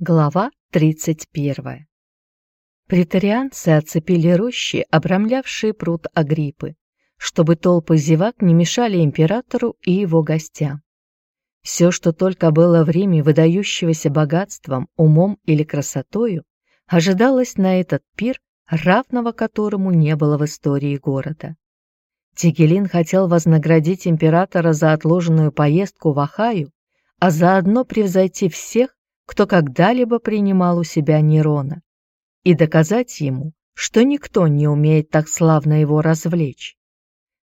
Глава 31. Претарианцы оцепили рощи, обрамлявшие пруд Агриппы, чтобы толпы зевак не мешали императору и его гостям. Все, что только было в Риме выдающегося богатством, умом или красотою, ожидалось на этот пир, равного которому не было в истории города. Тигелин хотел вознаградить императора за отложенную поездку в Ахаю, а заодно превзойти всех, кто когда-либо принимал у себя Нерона, и доказать ему, что никто не умеет так славно его развлечь.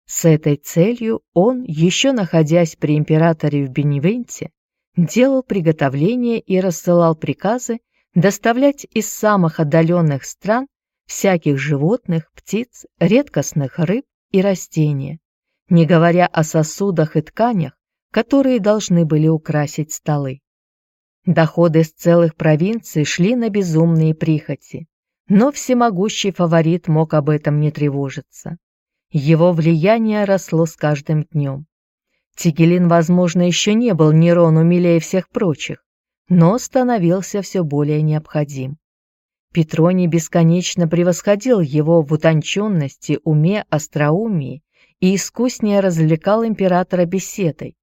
С этой целью он, еще находясь при императоре в Беневенте, делал приготовления и рассылал приказы доставлять из самых отдаленных стран всяких животных, птиц, редкостных рыб и растения, не говоря о сосудах и тканях, которые должны были украсить столы. Доходы с целых провинций шли на безумные прихоти, но всемогущий фаворит мог об этом не тревожиться. Его влияние росло с каждым днем. Тигелин, возможно, еще не был Нерону милее всех прочих, но становился все более необходим. Петроний бесконечно превосходил его в утонченности, уме, остроумии и искуснее развлекал императора беседой.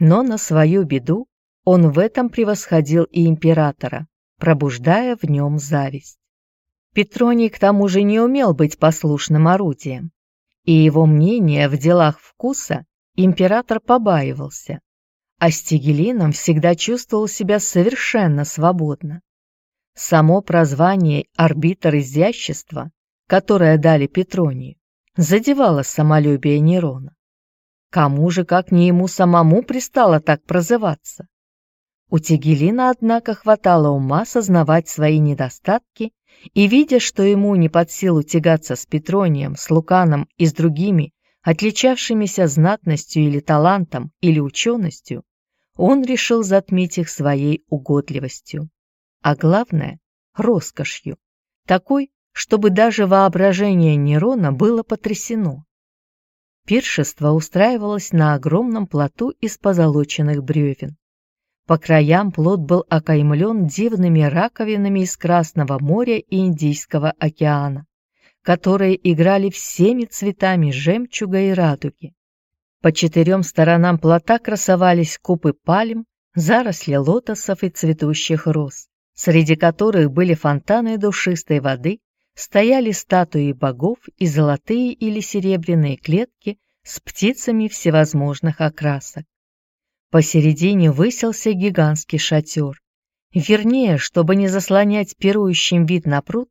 Но на свою беду он в этом превосходил и императора, пробуждая в нем зависть. Петроний к тому же не умел быть послушным орудием, и его мнение в делах вкуса император побаивался, а с Тигелином всегда чувствовал себя совершенно свободно. Само прозвание «арбитр изящества», которое дали Петронию, задевало самолюбие Нерона. Кому же, как не ему самому, пристало так прозываться? У Тегелина, однако, хватало ума сознавать свои недостатки и, видя, что ему не под силу тягаться с Петронием, с Луканом и с другими, отличавшимися знатностью или талантом, или ученостью, он решил затмить их своей угодливостью, а главное — роскошью, такой, чтобы даже воображение Нерона было потрясено. Пиршество устраивалось на огромном плоту из позолоченных бревен. По краям плод был окаймлен дивными раковинами из Красного моря и Индийского океана, которые играли всеми цветами жемчуга и радуги. По четырем сторонам плота красовались купы пальм, заросли лотосов и цветущих роз, среди которых были фонтаны душистой воды, стояли статуи богов и золотые или серебряные клетки с птицами всевозможных окрасок. Посередине высился гигантский шатер. Вернее, чтобы не заслонять пирующим вид на пруд,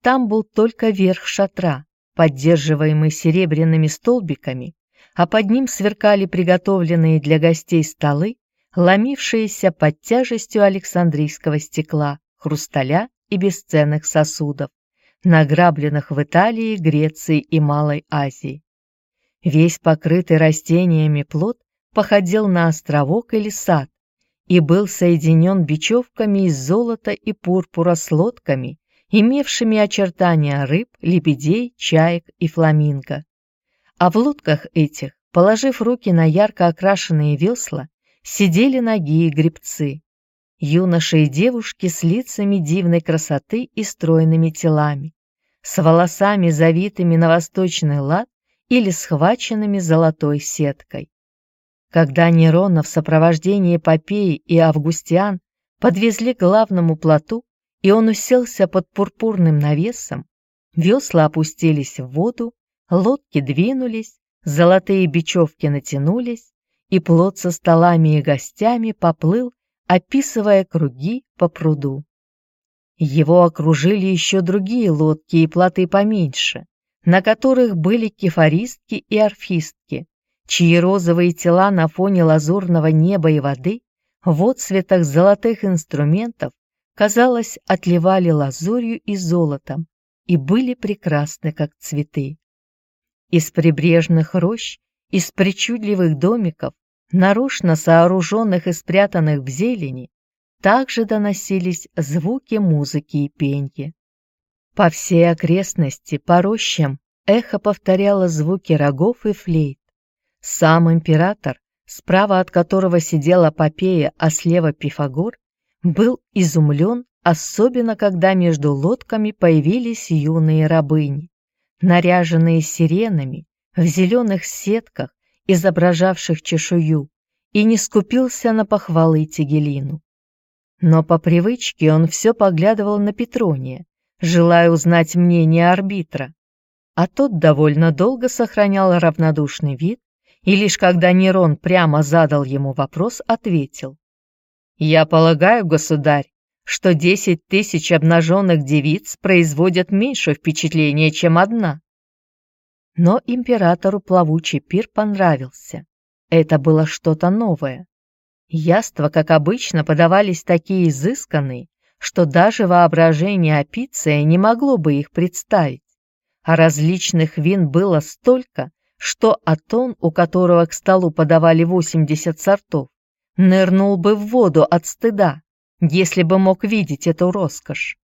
там был только верх шатра, поддерживаемый серебряными столбиками, а под ним сверкали приготовленные для гостей столы, ломившиеся под тяжестью александрийского стекла, хрусталя и бесценных сосудов, награбленных в Италии, Греции и Малой Азии. Весь покрытый растениями плод походил на островок или сад и был соединен бечевками из золота и пурпура с лодками, имевшими очертания рыб, лебедей, чаек и фламинго. А в лодках этих, положив руки на ярко окрашенные весла, сидели ноги и гребцы. Юноши и девушки с лицами дивной красоты и стройными телами, с волосами, завитыми на восточный лад или схваченными золотой сеткой. Когда Нерона в сопровождении Попеи и Августиан подвезли к главному плоту, и он уселся под пурпурным навесом, весла опустились в воду, лодки двинулись, золотые бечевки натянулись, и плот со столами и гостями поплыл, описывая круги по пруду. Его окружили еще другие лодки и плоты поменьше, на которых были кефаристки и орфистки, чьи розовые тела на фоне лазурного неба и воды в отцветах золотых инструментов, казалось, отливали лазурью и золотом и были прекрасны, как цветы. Из прибрежных рощ, из причудливых домиков, нарочно сооруженных и спрятанных в зелени, также доносились звуки музыки и пенья. По всей окрестности, по рощам, эхо повторяло звуки рогов и флейт, сам император, справа от которого сидела Попея, а слева Пифагор, был изумлен, особенно когда между лодками появились юные рабыни, наряженные сиренами, в зеленых сетках, изображавших чешую, и не скупился на похвалы Тигелину. Но по привычке он все поглядывал на Петрония, желая узнать мнение арбитра, а тот довольно долго сохранял равнодушный вид и лишь когда Нерон прямо задал ему вопрос, ответил. «Я полагаю, государь, что десять тысяч обнаженных девиц производят меньше впечатления, чем одна». Но императору плавучий пир понравился. Это было что-то новое. Яства, как обычно, подавались такие изысканные, что даже воображение Апиция не могло бы их представить. А различных вин было столько, что Атон, у которого к столу подавали 80 сортов, нырнул бы в воду от стыда, если бы мог видеть эту роскошь.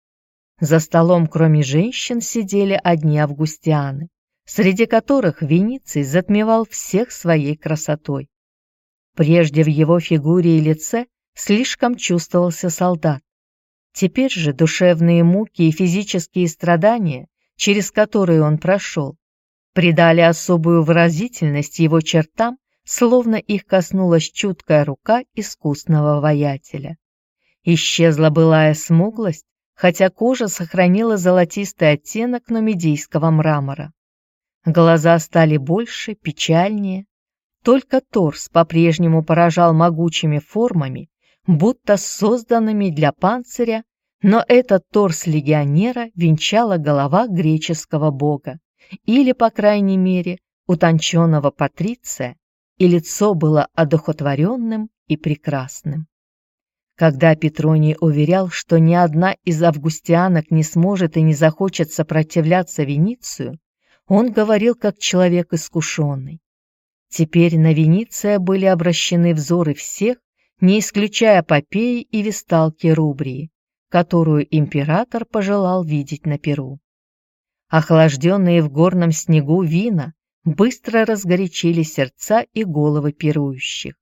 За столом, кроме женщин, сидели одни августианы, среди которых Вениций затмевал всех своей красотой. Прежде в его фигуре и лице слишком чувствовался солдат. Теперь же душевные муки и физические страдания, через которые он прошел, придали особую выразительность его чертам, словно их коснулась чуткая рука искусного воятеля. Исчезла былая смуглость, хотя кожа сохранила золотистый оттенок нумидийского мрамора. Глаза стали больше, печальнее. Только торс по-прежнему поражал могучими формами, будто созданными для панциря, но этот торс легионера венчала голова греческого бога или, по крайней мере, утонченного патриция, и лицо было одухотворенным и прекрасным. Когда Петроний уверял, что ни одна из августианок не сможет и не захочет сопротивляться Веницию, он говорил как человек искушенный. Теперь на Вениция были обращены взоры всех, не исключая Попеи и Весталки Рубрии, которую император пожелал видеть на Перу. Охлажденные в горном снегу вина быстро разгорячили сердца и головы пирующих.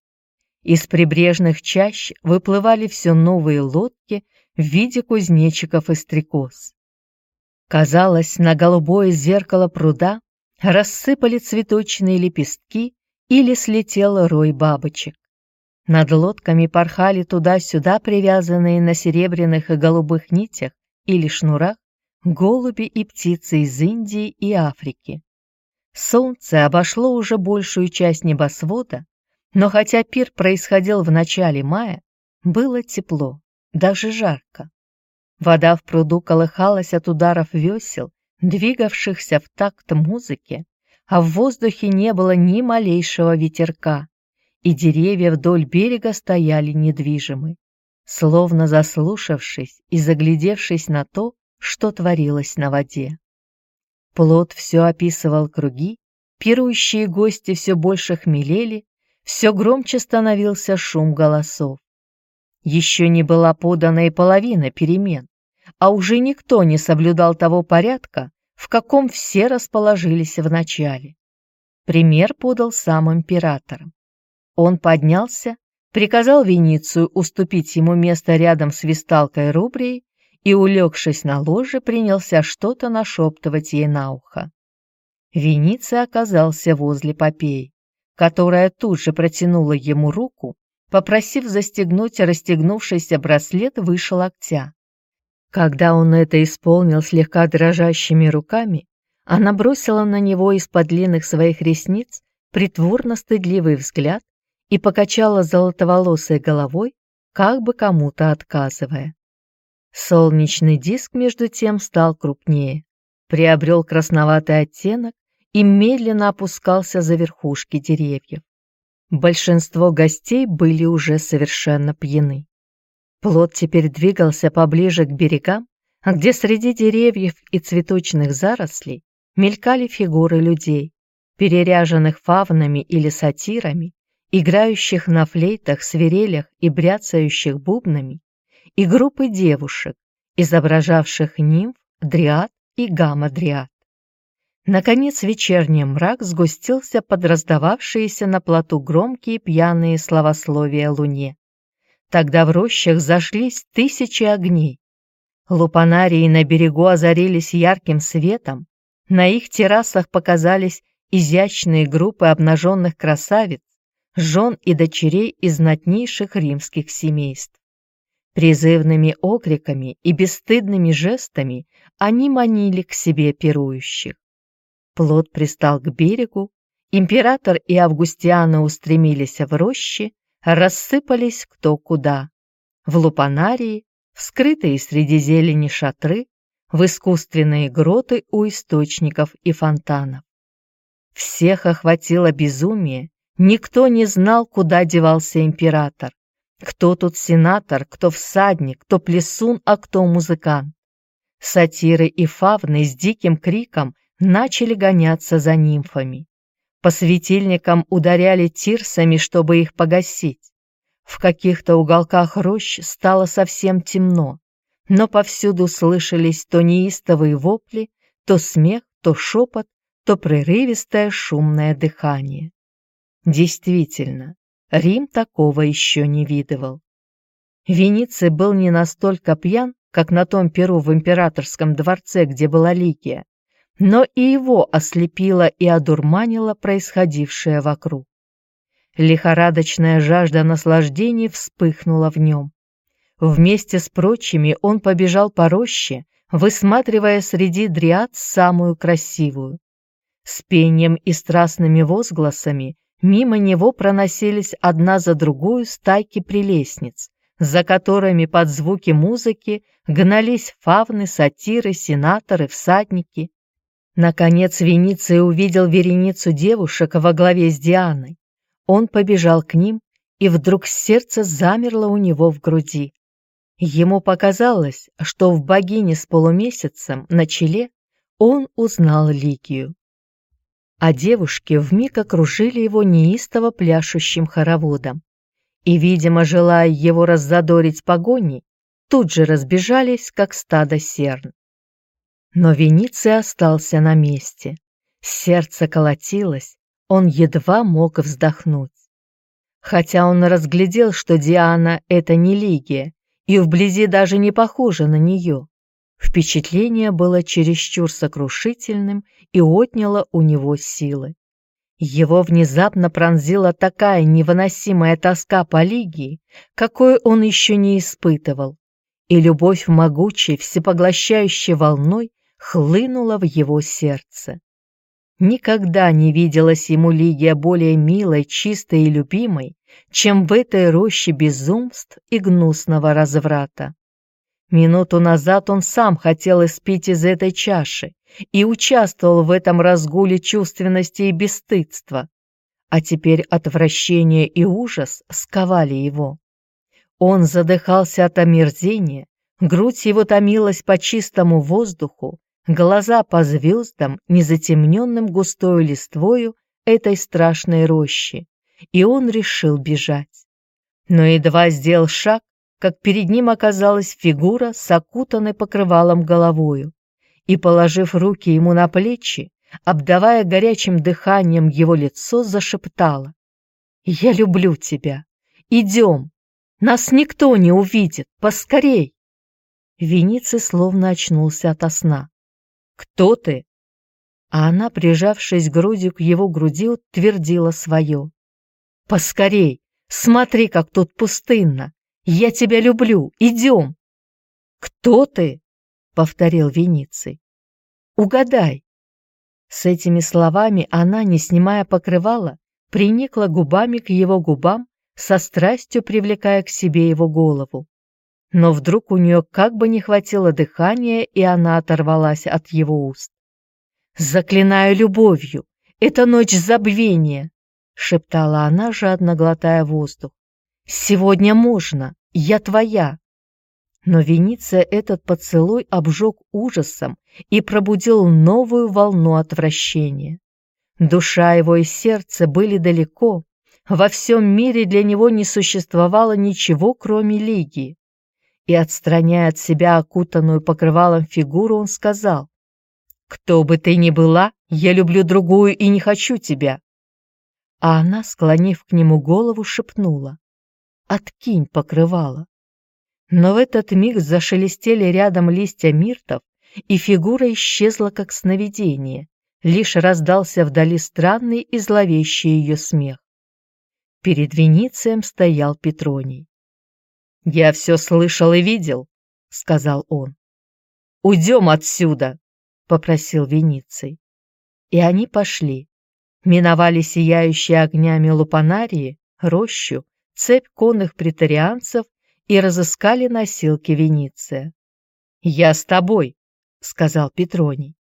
Из прибрежных чащ выплывали все новые лодки в виде кузнечиков и стрекоз. Казалось, на голубое зеркало пруда рассыпали цветочные лепестки или слетел рой бабочек. Над лодками порхали туда-сюда привязанные на серебряных и голубых нитях или шнурах голуби и птицы из Индии и Африки. Солнце обошло уже большую часть небосвода, но хотя пир происходил в начале мая, было тепло, даже жарко. Вода в пруду колыхалась от ударов весел, двигавшихся в такт музыки, а в воздухе не было ни малейшего ветерка, и деревья вдоль берега стояли недвижимы, словно заслушавшись и заглядевшись на то, что творилось на воде. Плод все описывал круги, пирующие гости все больше хмелели, все громче становился шум голосов. Еще не была подана и половина перемен, а уже никто не соблюдал того порядка, в каком все расположились в начале. Пример подал сам император. Он поднялся, приказал Веницию уступить ему место рядом с Висталкой Рубрией и, улегшись на ложе, принялся что-то нашептывать ей на ухо. Вениция оказался возле Попеи, которая тут же протянула ему руку, попросив застегнуть расстегнувшийся браслет выше локтя. Когда он это исполнил слегка дрожащими руками, она бросила на него из-под длинных своих ресниц притворно стыдливый взгляд и покачала золотоволосой головой, как бы кому-то отказывая. Солнечный диск, между тем, стал крупнее, приобрел красноватый оттенок и медленно опускался за верхушки деревьев. Большинство гостей были уже совершенно пьяны. Плод теперь двигался поближе к берегам, где среди деревьев и цветочных зарослей мелькали фигуры людей, переряженных фавнами или сатирами, играющих на флейтах, свирелях и бряцающих бубнами, и группы девушек, изображавших нимф, дриад и гамма-дриад. Наконец вечерний мрак сгустился под раздававшиеся на плоту громкие пьяные словословия луне. Тогда в рощах зашлись тысячи огней. Лупанарии на берегу озарились ярким светом, на их террасах показались изящные группы обнаженных красавиц, жен и дочерей из знатнейших римских семейств. Призывными окриками и бесстыдными жестами они манили к себе пирующих. Плод пристал к берегу, император и Августиана устремились в рощи, рассыпались кто куда. В лупанарии, в скрытые среди зелени шатры, в искусственные гроты у источников и фонтанов. Всех охватило безумие, никто не знал, куда девался император. Кто тут сенатор, кто всадник, кто плесун, а кто музыкант. Сатиры и фавны с диким криком начали гоняться за нимфами. По светильникам ударяли тирсами, чтобы их погасить. В каких-то уголках рощ стало совсем темно, но повсюду слышались то неистовые вопли, то смех, то шепот, то прерывистое шумное дыхание. Действительно, Рим такого еще не видывал. Вениций был не настолько пьян, как на том перу в императорском дворце, где была Ликия, но и его ослепило и одурманило происходившее вокруг. Лихорадочная жажда наслаждений вспыхнула в нем. Вместе с прочими он побежал по роще, высматривая среди дриад самую красивую. С пением и страстными возгласами Мимо него проносились одна за другую стайки прелестниц, за которыми под звуки музыки гнались фавны, сатиры, сенаторы, всадники. Наконец Вениций увидел вереницу девушек во главе с Дианой. Он побежал к ним, и вдруг сердце замерло у него в груди. Ему показалось, что в богине с полумесяцем на челе он узнал Ликию а девушки вмиг окружили его неистово пляшущим хороводом. И, видимо, желая его раззадорить погоней, тут же разбежались, как стадо серн. Но Вениций остался на месте. Сердце колотилось, он едва мог вздохнуть. Хотя он разглядел, что Диана — это не Лигия, и вблизи даже не похожа на нее. Впечатление было чересчур сокрушительным и отняло у него силы. Его внезапно пронзила такая невыносимая тоска по Лигии, какой он еще не испытывал, и любовь могучей, всепоглощающей волной хлынула в его сердце. Никогда не виделась ему Лигия более милой, чистой и любимой, чем в этой роще безумств и гнусного разврата. Минуту назад он сам хотел испить из этой чаши и участвовал в этом разгуле чувственности и бесстыдства, а теперь отвращение и ужас сковали его. Он задыхался от омерзения, грудь его томилась по чистому воздуху, глаза по звездам, незатемненным густою листвою этой страшной рощи, и он решил бежать. Но едва сделал шаг, как перед ним оказалась фигура с окутанной покрывалом головою, и, положив руки ему на плечи, обдавая горячим дыханием его лицо, зашептала. «Я люблю тебя. Идем. Нас никто не увидит. Поскорей!» Вениций словно очнулся ото сна. «Кто ты?» А она, прижавшись грудью к его груди, утвердила свое. «Поскорей! Смотри, как тут пустынно! Я тебя люблю, идем!» «Кто ты?» — повторил Вениций. «Угадай!» С этими словами она, не снимая покрывала, приникла губами к его губам, со страстью привлекая к себе его голову. Но вдруг у нее как бы не хватило дыхания, и она оторвалась от его уст. «Заклинаю любовью! Это ночь забвения!» — шептала она, жадно глотая воздух. Сегодня можно, я твоя. Но Вениция этот поцелуй обжег ужасом и пробудил новую волну отвращения. Душа его и сердце были далеко, во всем мире для него не существовало ничего, кроме Лигии. И, отстраняя от себя окутанную покрывалом фигуру, он сказал, «Кто бы ты ни была, я люблю другую и не хочу тебя». А она, склонив к нему голову, шепнула, откинь покрывало. Но в этот миг зашелестели рядом листья миртов, и фигура исчезла как сновидение, лишь раздался вдали странный и зловещий ее смех. Перед Веницием стоял Петроний. «Я все слышал и видел», — сказал он. «Уйдем отсюда», — попросил Вениций. И они пошли. Миновали сияющие огнями лупанарии, рощу, цепь конных претарианцев и разыскали носилки Вениция. «Я с тобой», — сказал Петроний.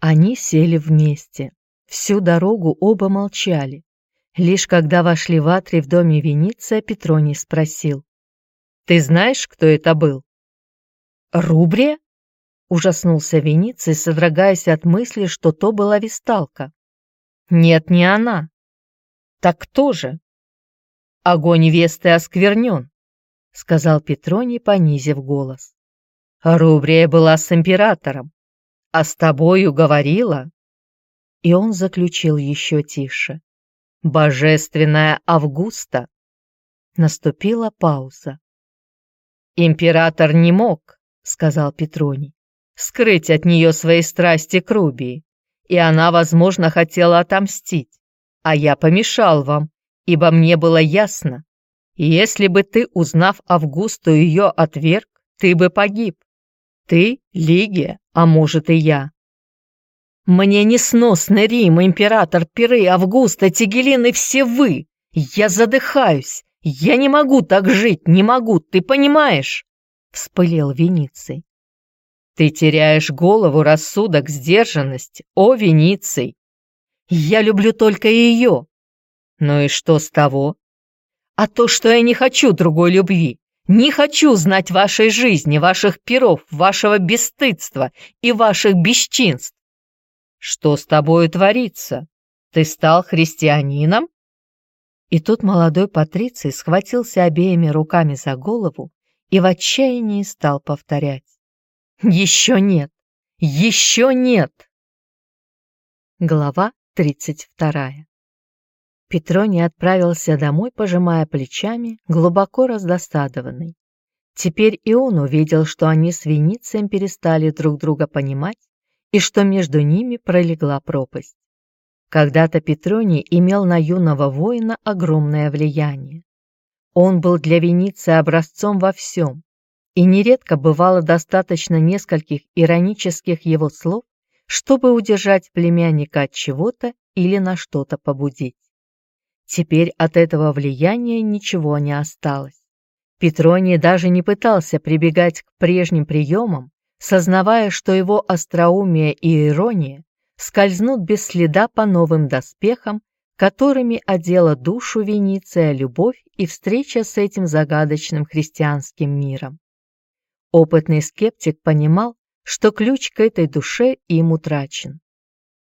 Они сели вместе. Всю дорогу оба молчали. Лишь когда вошли в Атри в доме Вениция, Петроний спросил. «Ты знаешь, кто это был?» «Рубрия?» — ужаснулся Вениций, содрогаясь от мысли, что то была висталка. «Нет, не она». «Так кто же?» «Огонь Весты осквернен», — сказал Петроний, понизив голос. «Рубрия была с императором, а с тобою говорила». И он заключил еще тише. Божественная Августа. Наступила пауза. Император не мог, сказал Петроний, скрыть от нее свои страсти к Рубии, и она, возможно, хотела отомстить, а я помешал вам, ибо мне было ясно, если бы ты, узнав Августу, ее отверг, ты бы погиб. Ты, Лигия, а может и я. Мне несносный Рим, император Пиры, Августа, Тигелин и все вы. Я задыхаюсь. Я не могу так жить, не могу, ты понимаешь? Вспылил Вениций. Ты теряешь голову, рассудок, сдержанность. О, Вениций! Я люблю только ее. Ну и что с того? А то, что я не хочу другой любви. Не хочу знать вашей жизни, ваших перов, вашего бесстыдства и ваших бесчинств. Что с тобою творится? Ты стал христианином?» И тут молодой Патриций схватился обеими руками за голову и в отчаянии стал повторять. «Еще нет! Еще нет!» Глава тридцать вторая. Петроний отправился домой, пожимая плечами, глубоко раздосадованный. Теперь и он увидел, что они с Веницием перестали друг друга понимать и что между ними пролегла пропасть. Когда-то Петроний имел на юного воина огромное влияние. Он был для Вениции образцом во всем, и нередко бывало достаточно нескольких иронических его слов, чтобы удержать племянника от чего-то или на что-то побудить. Теперь от этого влияния ничего не осталось. Петроний даже не пытался прибегать к прежним приемам, сознавая, что его остроумие и ирония скользнут без следа по новым доспехам, которыми одела душу Венеция любовь и встреча с этим загадочным христианским миром. Опытный скептик понимал, что ключ к этой душе им утрачен.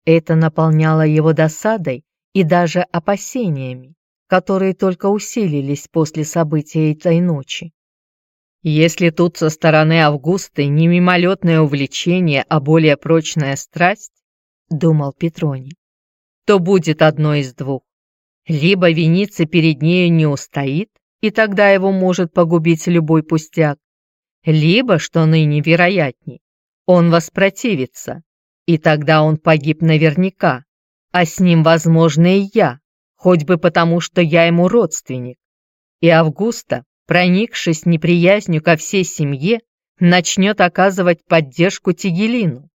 Это наполняло его досадой и даже опасениями, которые только усилились после событий этой ночи. Если тут со стороны Августы не мимолетное увлечение, а более прочная страсть, думал Петроний, то будет одно из двух. Либо виниться перед нею не устоит, и тогда его может погубить любой пустяк, либо, что ныне вероятней, он воспротивится, и тогда он погиб наверняка, а с ним, возможно, и я, хоть бы потому, что я ему родственник. И Августа проникшись неприязнью ко всей семье, начнет оказывать поддержку Тигелину.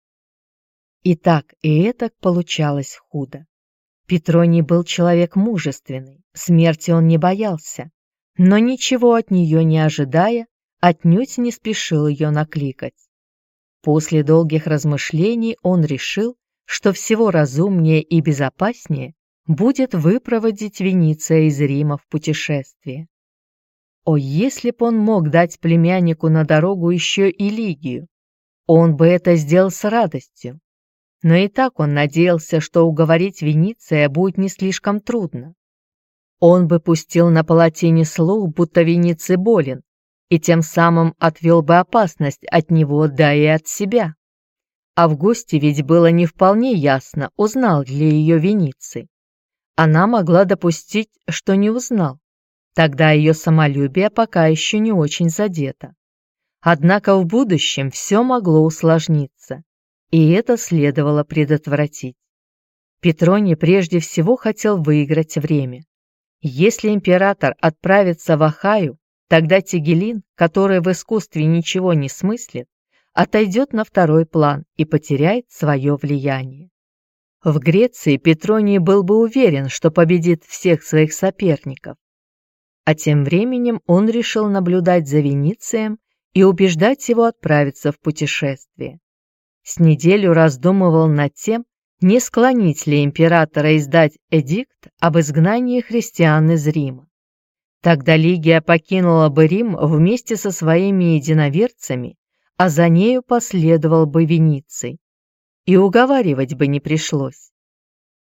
И так, и это получалось худо. Петроний был человек мужественный, смерти он не боялся, но ничего от нее не ожидая, отнюдь не спешил ее накликать. После долгих размышлений он решил, что всего разумнее и безопаснее будет выпроводить Вениция из Рима в путешествие. О, если б он мог дать племяннику на дорогу еще и Лигию, он бы это сделал с радостью. Но и так он надеялся, что уговорить Вениция будет не слишком трудно. Он бы пустил на палатине слух, будто Вениций болен, и тем самым отвел бы опасность от него, да и от себя. Августе ведь было не вполне ясно, узнал ли ее Вениций. Она могла допустить, что не узнал Тогда ее самолюбие пока еще не очень задето. Однако в будущем все могло усложниться, и это следовало предотвратить. Петроний прежде всего хотел выиграть время. Если император отправится в Ахаю, тогда Тигелин, который в искусстве ничего не смыслит, отойдет на второй план и потеряет свое влияние. В Греции Петроний был бы уверен, что победит всех своих соперников. А тем временем он решил наблюдать за Веницием и убеждать его отправиться в путешествие. С неделю раздумывал над тем, не склонить ли императора издать эдикт об изгнании христиан из Рима. Тогда Лигия покинула бы Рим вместе со своими единоверцами, а за нею последовал бы Вениций и уговаривать бы не пришлось.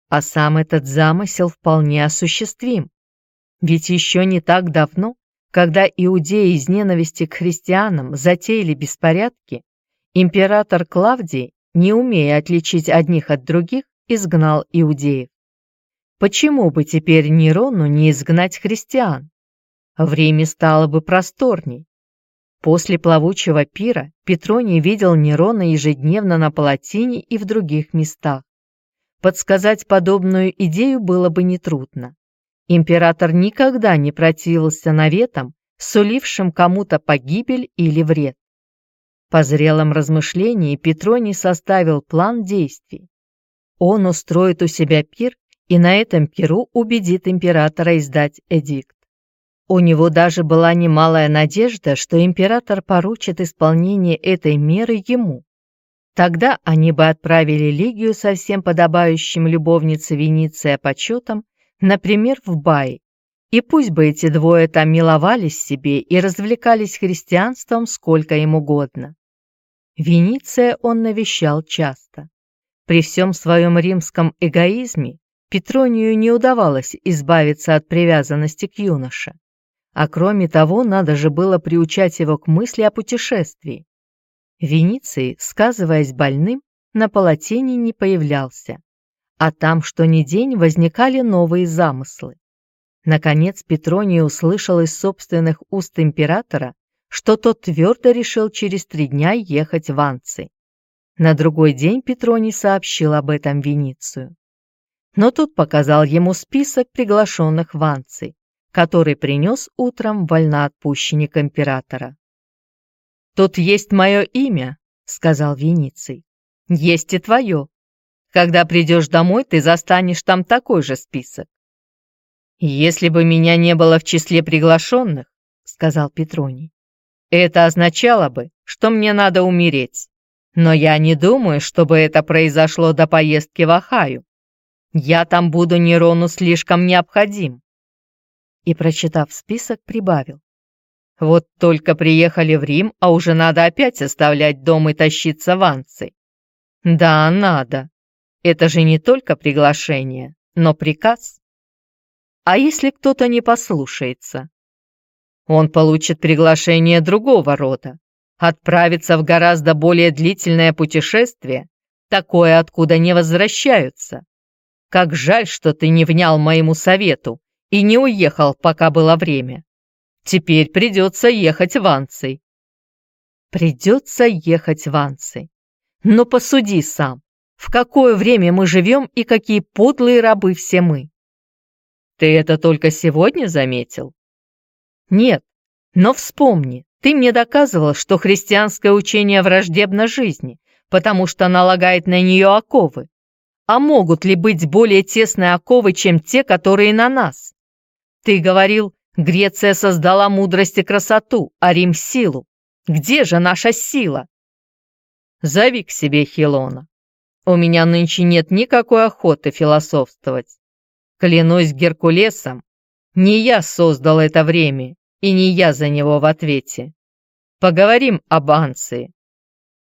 А сам этот замысел вполне осуществим. Ведь еще не так давно, когда иудеи из ненависти к христианам затеяли беспорядки, император Клавдий, не умея отличить одних от других, изгнал иудеев. Почему бы теперь Нерону не изгнать христиан? В Риме стало бы просторней, После плавучего пира Петроний видел Нерона ежедневно на Палатине и в других местах. Подсказать подобную идею было бы нетрудно. Император никогда не противился наветам, сулившим кому-то погибель или вред. По зрелом размышлении Петроний составил план действий. Он устроит у себя пир и на этом пиру убедит императора издать эдикт. У него даже была немалая надежда, что император поручит исполнение этой меры ему. Тогда они бы отправили Лигию со всем подобающим любовнице Венеция почетом, например, в Бай, и пусть бы эти двое там миловались себе и развлекались христианством сколько им угодно. Венеция он навещал часто. При всем своем римском эгоизме Петронию не удавалось избавиться от привязанности к юноше. А кроме того, надо же было приучать его к мысли о путешествии. Вениций, сказываясь больным, на Палатине не появлялся, а там что ни день возникали новые замыслы. Наконец Петроний услышал из собственных уст императора, что тот твердо решил через три дня ехать в Анци. На другой день Петроний сообщил об этом Веницию. Но тут показал ему список приглашенных в Анци, который принес утром вольноотпущенник императора. «Тут есть мое имя», — сказал Вениций. «Есть и твое. Когда придешь домой, ты застанешь там такой же список». «Если бы меня не было в числе приглашенных», — сказал Петроний, «это означало бы, что мне надо умереть. Но я не думаю, чтобы это произошло до поездки в Ахаю. Я там буду Нерону слишком необходим и, прочитав список, прибавил. «Вот только приехали в Рим, а уже надо опять оставлять дом и тащиться в Анций». «Да, надо. Это же не только приглашение, но приказ. А если кто-то не послушается?» Он получит приглашение другого рода, отправиться в гораздо более длительное путешествие, такое, откуда не возвращаются. Как жаль, что ты не внял моему совету и не уехал, пока было время. Теперь придется ехать в Анций. Придется ехать в Анций. Но посуди сам, в какое время мы живем и какие подлые рабы все мы. Ты это только сегодня заметил? Нет, но вспомни, ты мне доказывал, что христианское учение враждебно жизни, потому что налагает на нее оковы. А могут ли быть более тесные оковы, чем те, которые на нас? Ты говорил, Греция создала мудрость и красоту, а Рим — силу. Где же наша сила? Зови к себе Хилона. У меня нынче нет никакой охоты философствовать. Клянусь Геркулесом, не я создал это время, и не я за него в ответе. Поговорим об Анции.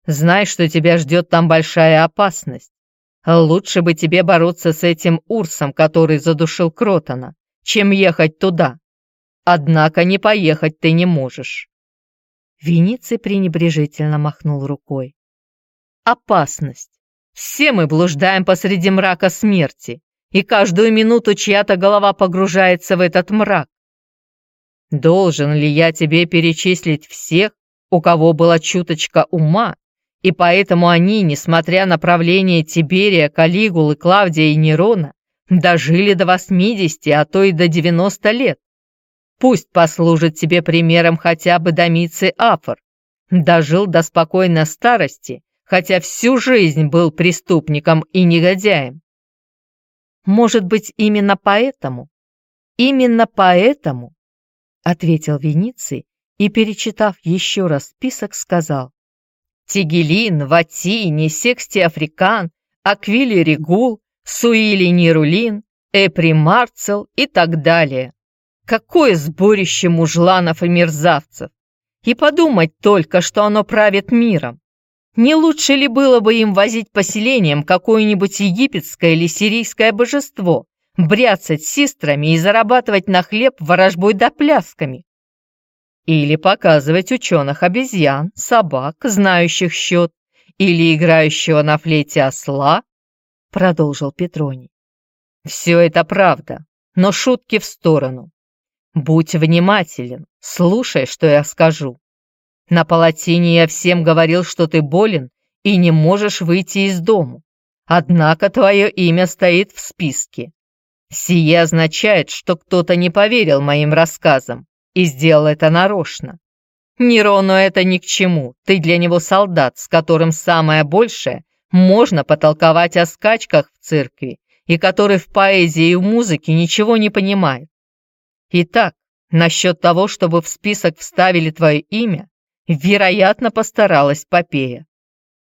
Знай, что тебя ждет там большая опасность. Лучше бы тебе бороться с этим Урсом, который задушил Кротона чем ехать туда. Однако не поехать ты не можешь». Вениций пренебрежительно махнул рукой. «Опасность. Все мы блуждаем посреди мрака смерти, и каждую минуту чья-то голова погружается в этот мрак. Должен ли я тебе перечислить всех, у кого была чуточка ума, и поэтому они, несмотря на правление Тиберия, Калигулы, Клавдия и Нерона, дожили до 80, а то и до 90 лет? Пусть послужит тебе примером хотя бы Домиций Афор. Дожил до спокойной старости, хотя всю жизнь был преступником и негодяем. Может быть, именно поэтому? Именно поэтому, ответил Вениций и, перечитав еще раз список, сказал. Тигелин, Ватини, Секsti Африкан, Аквили Регул, Суили Нирулин, Эпри Марцел и так далее. Какое сборище мужланов и мерзавцев! И подумать только, что оно правит миром. Не лучше ли было бы им возить поселением какое-нибудь египетское или сирийское божество, бряцать сестрами и зарабатывать на хлеб ворожбой да плясками? Или показывать ученых обезьян, собак, знающих счет, или играющего на флейте осла, продолжил Петроний. Все это правда, но шутки в сторону. Будь внимателен, слушай, что я скажу. На палатине я всем говорил, что ты болен и не можешь выйти из дому. Однако твое имя стоит в списке. Сие означает, что кто-то не поверил моим рассказам и сделал это нарочно. Нерону это ни к чему, ты для него солдат, с которым самое большее можно потолковать о скачках в церкви и который в поэзии и в музыке ничего не понимает. Итак, насчет того, чтобы в список вставили твое имя, вероятно, постаралась Попея.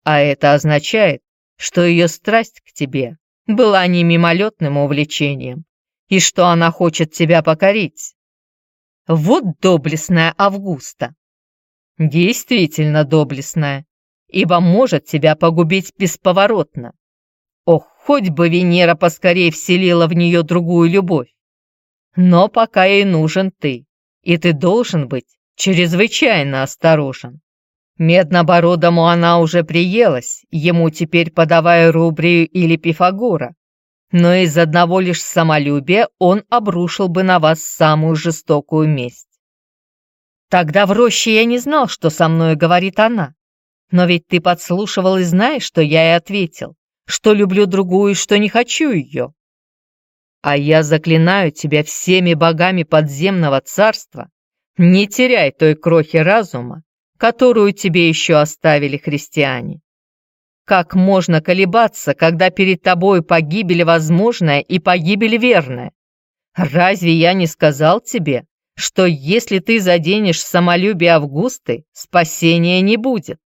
А это означает, что ее страсть к тебе была не мимолетным увлечением, и что она хочет тебя покорить. Вот доблестная Августа. Действительно доблестная, ибо может тебя погубить бесповоротно. Ох, хоть бы Венера поскорее вселила в нее другую любовь. Но пока ей нужен ты, и ты должен быть чрезвычайно осторожен. Меднобородому она уже приелась, ему теперь подавая Рубрию или Пифагора. Но из одного лишь самолюбия он обрушил бы на вас самую жестокую месть. Тогда в роще я не знал, что со мной говорит она. Но ведь ты подслушивал и знаешь, что я и ответил, что люблю другую и что не хочу ее. А я заклинаю тебя всеми богами подземного царства, не теряй той крохи разума, которую тебе еще оставили христиане. Как можно колебаться, когда перед тобой погибель возможная и погибель верная? Разве я не сказал тебе, что если ты заденешь самолюбие Августы, спасения не будет?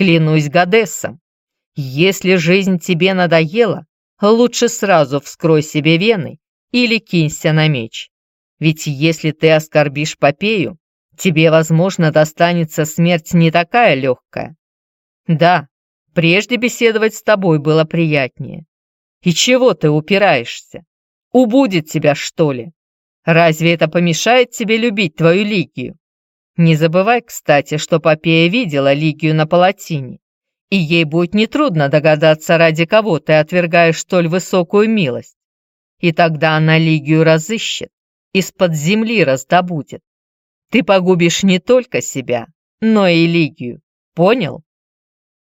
Клянусь Гадессом, если жизнь тебе надоела, лучше сразу вскрой себе вены или кинься на меч. Ведь если ты оскорбишь Попею, тебе, возможно, достанется смерть не такая легкая. Да, прежде беседовать с тобой было приятнее. И чего ты упираешься? Убудет тебя, что ли? Разве это помешает тебе любить твою Лигию? Не забывай, кстати, что Попея видела Лигию на палатине и ей будет нетрудно догадаться, ради кого ты отвергаешь столь высокую милость. И тогда она Лигию разыщет, из-под земли раздобудет. Ты погубишь не только себя, но и Лигию. Понял?»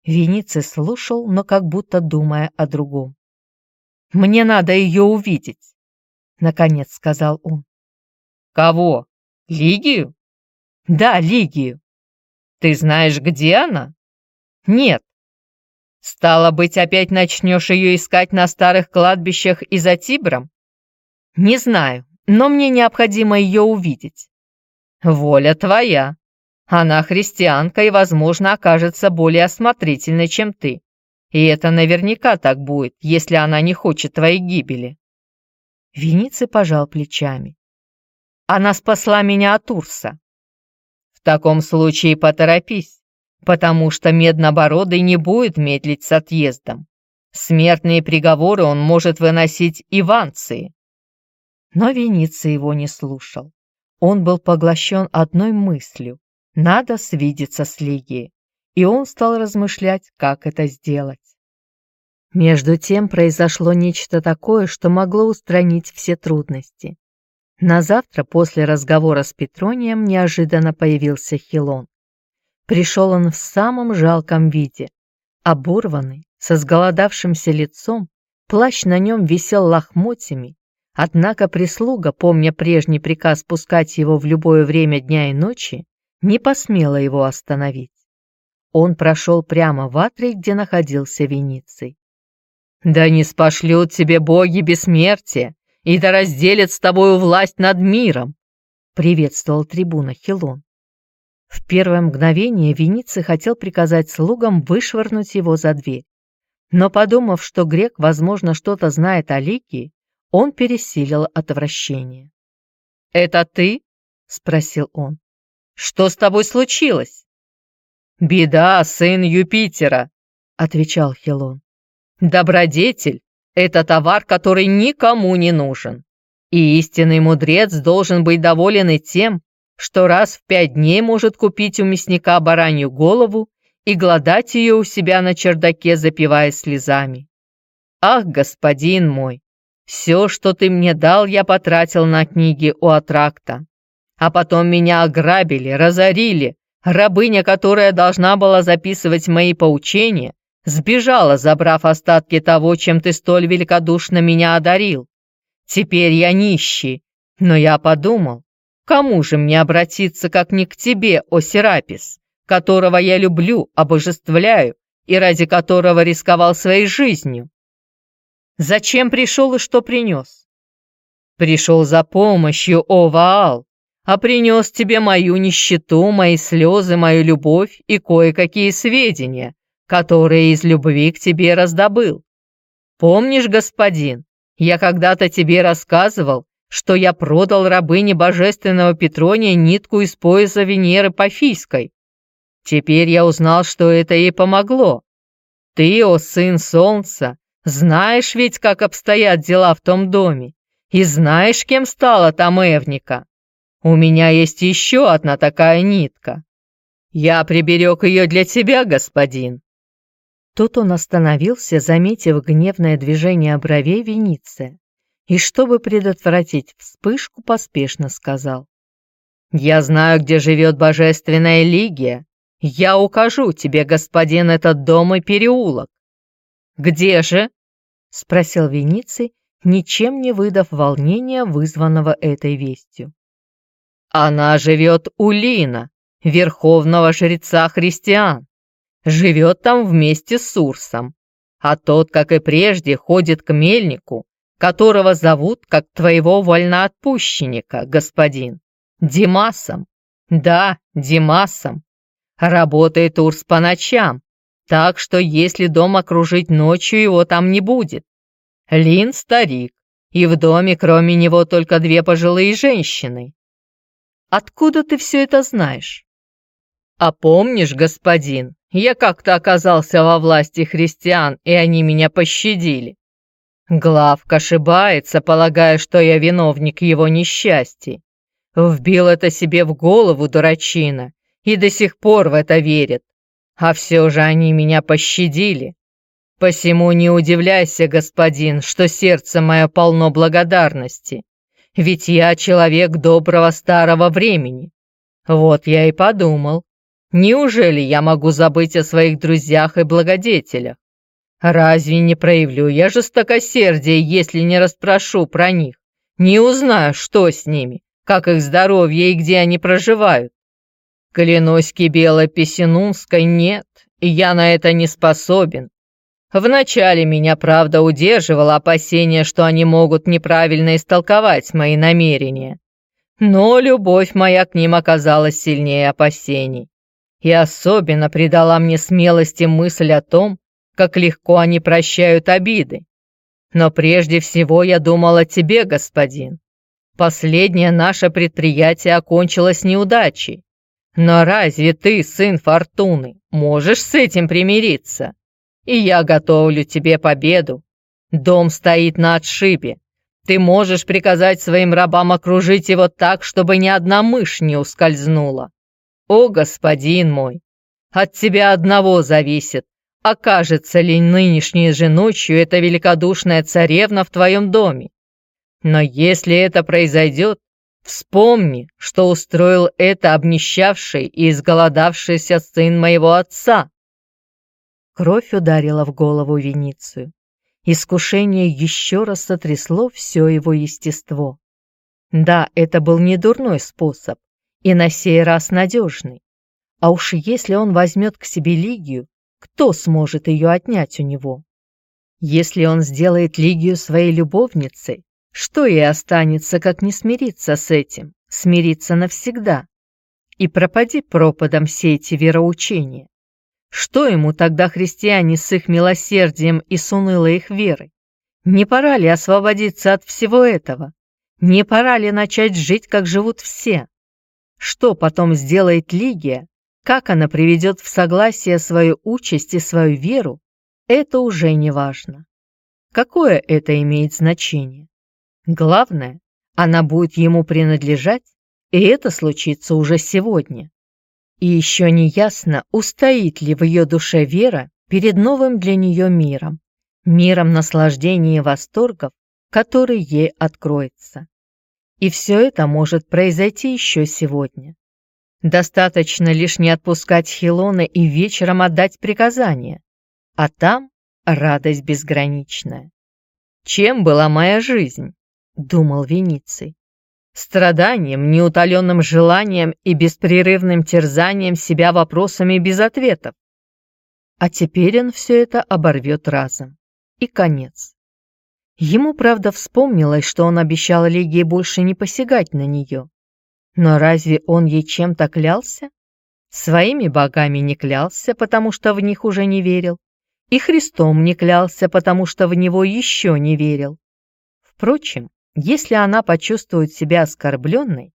Вениций слушал, но как будто думая о другом. «Мне надо ее увидеть», — наконец сказал он. «Кого? Лигию?» «Да, Лигию». «Ты знаешь, где она?» Нет. Стало быть, опять начнешь ее искать на старых кладбищах и за Тибром? Не знаю, но мне необходимо ее увидеть. Воля твоя. Она христианка и, возможно, окажется более осмотрительной, чем ты. И это наверняка так будет, если она не хочет твоей гибели. Вениций пожал плечами. Она спасла меня от Урса. В таком случае поторопись потому что Меднобородый не будет медлить с отъездом. Смертные приговоры он может выносить и в Анции. Но Вениций его не слушал. Он был поглощен одной мыслью – надо свидеться с Лигией, и он стал размышлять, как это сделать. Между тем произошло нечто такое, что могло устранить все трудности. На завтра после разговора с Петронием неожиданно появился Хилон. Пришел он в самом жалком виде, оборванный, со сголодавшимся лицом, плащ на нем висел лохмотьями, однако прислуга, помня прежний приказ пускать его в любое время дня и ночи, не посмела его остановить. Он прошел прямо в атрий, где находился Вениций. «Да не спошлют тебе боги бессмертия!» И да разделит с тобою власть над миром!» — приветствовал трибуна Хилон. В первое мгновение Вениций хотел приказать слугам вышвырнуть его за дверь. Но подумав, что грек, возможно, что-то знает о Ликии, он пересилил отвращение. «Это ты?» — спросил он. «Что с тобой случилось?» «Беда, сын Юпитера», — отвечал Хилон. «Добродетель это товар, который никому не нужен. И истинный мудрец должен быть доволен и тем, что раз в пять дней может купить у мясника баранью голову и гладать ее у себя на чердаке, запивая слезами. Ах, господин мой, все, что ты мне дал, я потратил на книги у Атракта. А потом меня ограбили, разорили, рабыня, которая должна была записывать мои поучения, Сбежала, забрав остатки того, чем ты столь великодушно меня одарил. Теперь я нищий, но я подумал, кому же мне обратиться, как не к тебе, о Серапис, которого я люблю, обожествляю и ради которого рисковал своей жизнью? Зачем пришел и что принес? Пришел за помощью, о Ваал, а принес тебе мою нищету, мои слезы, мою любовь и кое-какие сведения, которые из любви к тебе раздобыл. Помнишь, господин, я когда-то тебе рассказывал, что я продал рабыне божественного Петрония нитку из пояса Венеры Пафийской. Теперь я узнал, что это ей помогло. Ты, о сын солнца, знаешь ведь, как обстоят дела в том доме, и знаешь, кем стала там Эвника. У меня есть еще одна такая нитка. Я приберег ее для тебя, господин. Тут он остановился, заметив гневное движение бровей Вениция, и, чтобы предотвратить вспышку, поспешно сказал. «Я знаю, где живет божественная Лигия. Я укажу тебе, господин, этот дом и переулок». «Где же?» — спросил Вениций, ничем не выдав волнения, вызванного этой вестью. «Она живет у Лина, верховного жреца христиан живет там вместе с Урсом, а тот, как и прежде, ходит к мельнику, которого зовут, как твоего вольноотпущенника, господин, Димасом. Да, Димасом. Работает Урс по ночам, так что если дом окружить ночью, его там не будет. Лин старик, и в доме кроме него только две пожилые женщины. Откуда ты все это знаешь? А помнишь, господин, я как-то оказался во власти христиан, и они меня пощадили. Главка ошибается, полагая, что я виновник его несчастья. Вбил это себе в голову дурачина и до сих пор в это верит. А все же они меня пощадили. Посему не удивляйся, господин, что сердце мое полно благодарности. Ведь я человек доброго старого времени. Вот я и подумал, Неужели я могу забыть о своих друзьях и благодетелях? Разве не проявлю я жестокосердие, если не расспрошу про них? Не узнаю, что с ними, как их здоровье и где они проживают? Клянусь Кибела Песенунской нет, я на это не способен. Вначале меня, правда, удерживало опасение, что они могут неправильно истолковать мои намерения. Но любовь моя к ним оказалась сильнее опасений. И особенно придала мне смелости мысль о том, как легко они прощают обиды. Но прежде всего я думал о тебе, господин. Последнее наше предприятие окончилось неудачей. Но разве ты, сын Фортуны, можешь с этим примириться? И я готовлю тебе победу. Дом стоит на отшибе. Ты можешь приказать своим рабам окружить его так, чтобы ни одна мышь не ускользнула. «О, господин мой, от тебя одного зависит, окажется ли нынешней же ночью эта великодушная царевна в твоем доме. Но если это произойдет, Вспомни, что устроил это обнищавший и изголодавшийся сын моего отца. Кровь ударила в голову Веницию. Искушение еще раз сотрясло все его естество. Да, это был не дурной способ, и на сей раз надежный. А уж если он возьмет к себе Лигию, кто сможет ее отнять у него? Если он сделает Лигию своей любовницей, что ей останется, как не смириться с этим, смириться навсегда? И пропади пропадом все эти вероучения. Что ему тогда христиане с их милосердием и с унылой их верой? Не пора ли освободиться от всего этого? Не пора ли начать жить, как живут все? Что потом сделает Лигия, как она приведет в согласие свою участь и свою веру, это уже не важно. Какое это имеет значение? Главное, она будет ему принадлежать, и это случится уже сегодня. И еще не ясно, устоит ли в ее душе вера перед новым для нее миром, миром наслаждения и восторгов, который ей откроется. И все это может произойти еще сегодня. Достаточно лишь не отпускать Хилона и вечером отдать приказание, а там радость безграничная. Чем была моя жизнь? Думал Вениций страданием, неутоленным желанием и беспрерывным терзанием себя вопросами без ответов. А теперь он все это оборвет разом. И конец. Ему, правда, вспомнилось, что он обещал Лигии больше не посягать на нее. Но разве он ей чем-то клялся? Своими богами не клялся, потому что в них уже не верил. И Христом не клялся, потому что в него еще не верил. Впрочем, если она почувствует себя оскорбленной,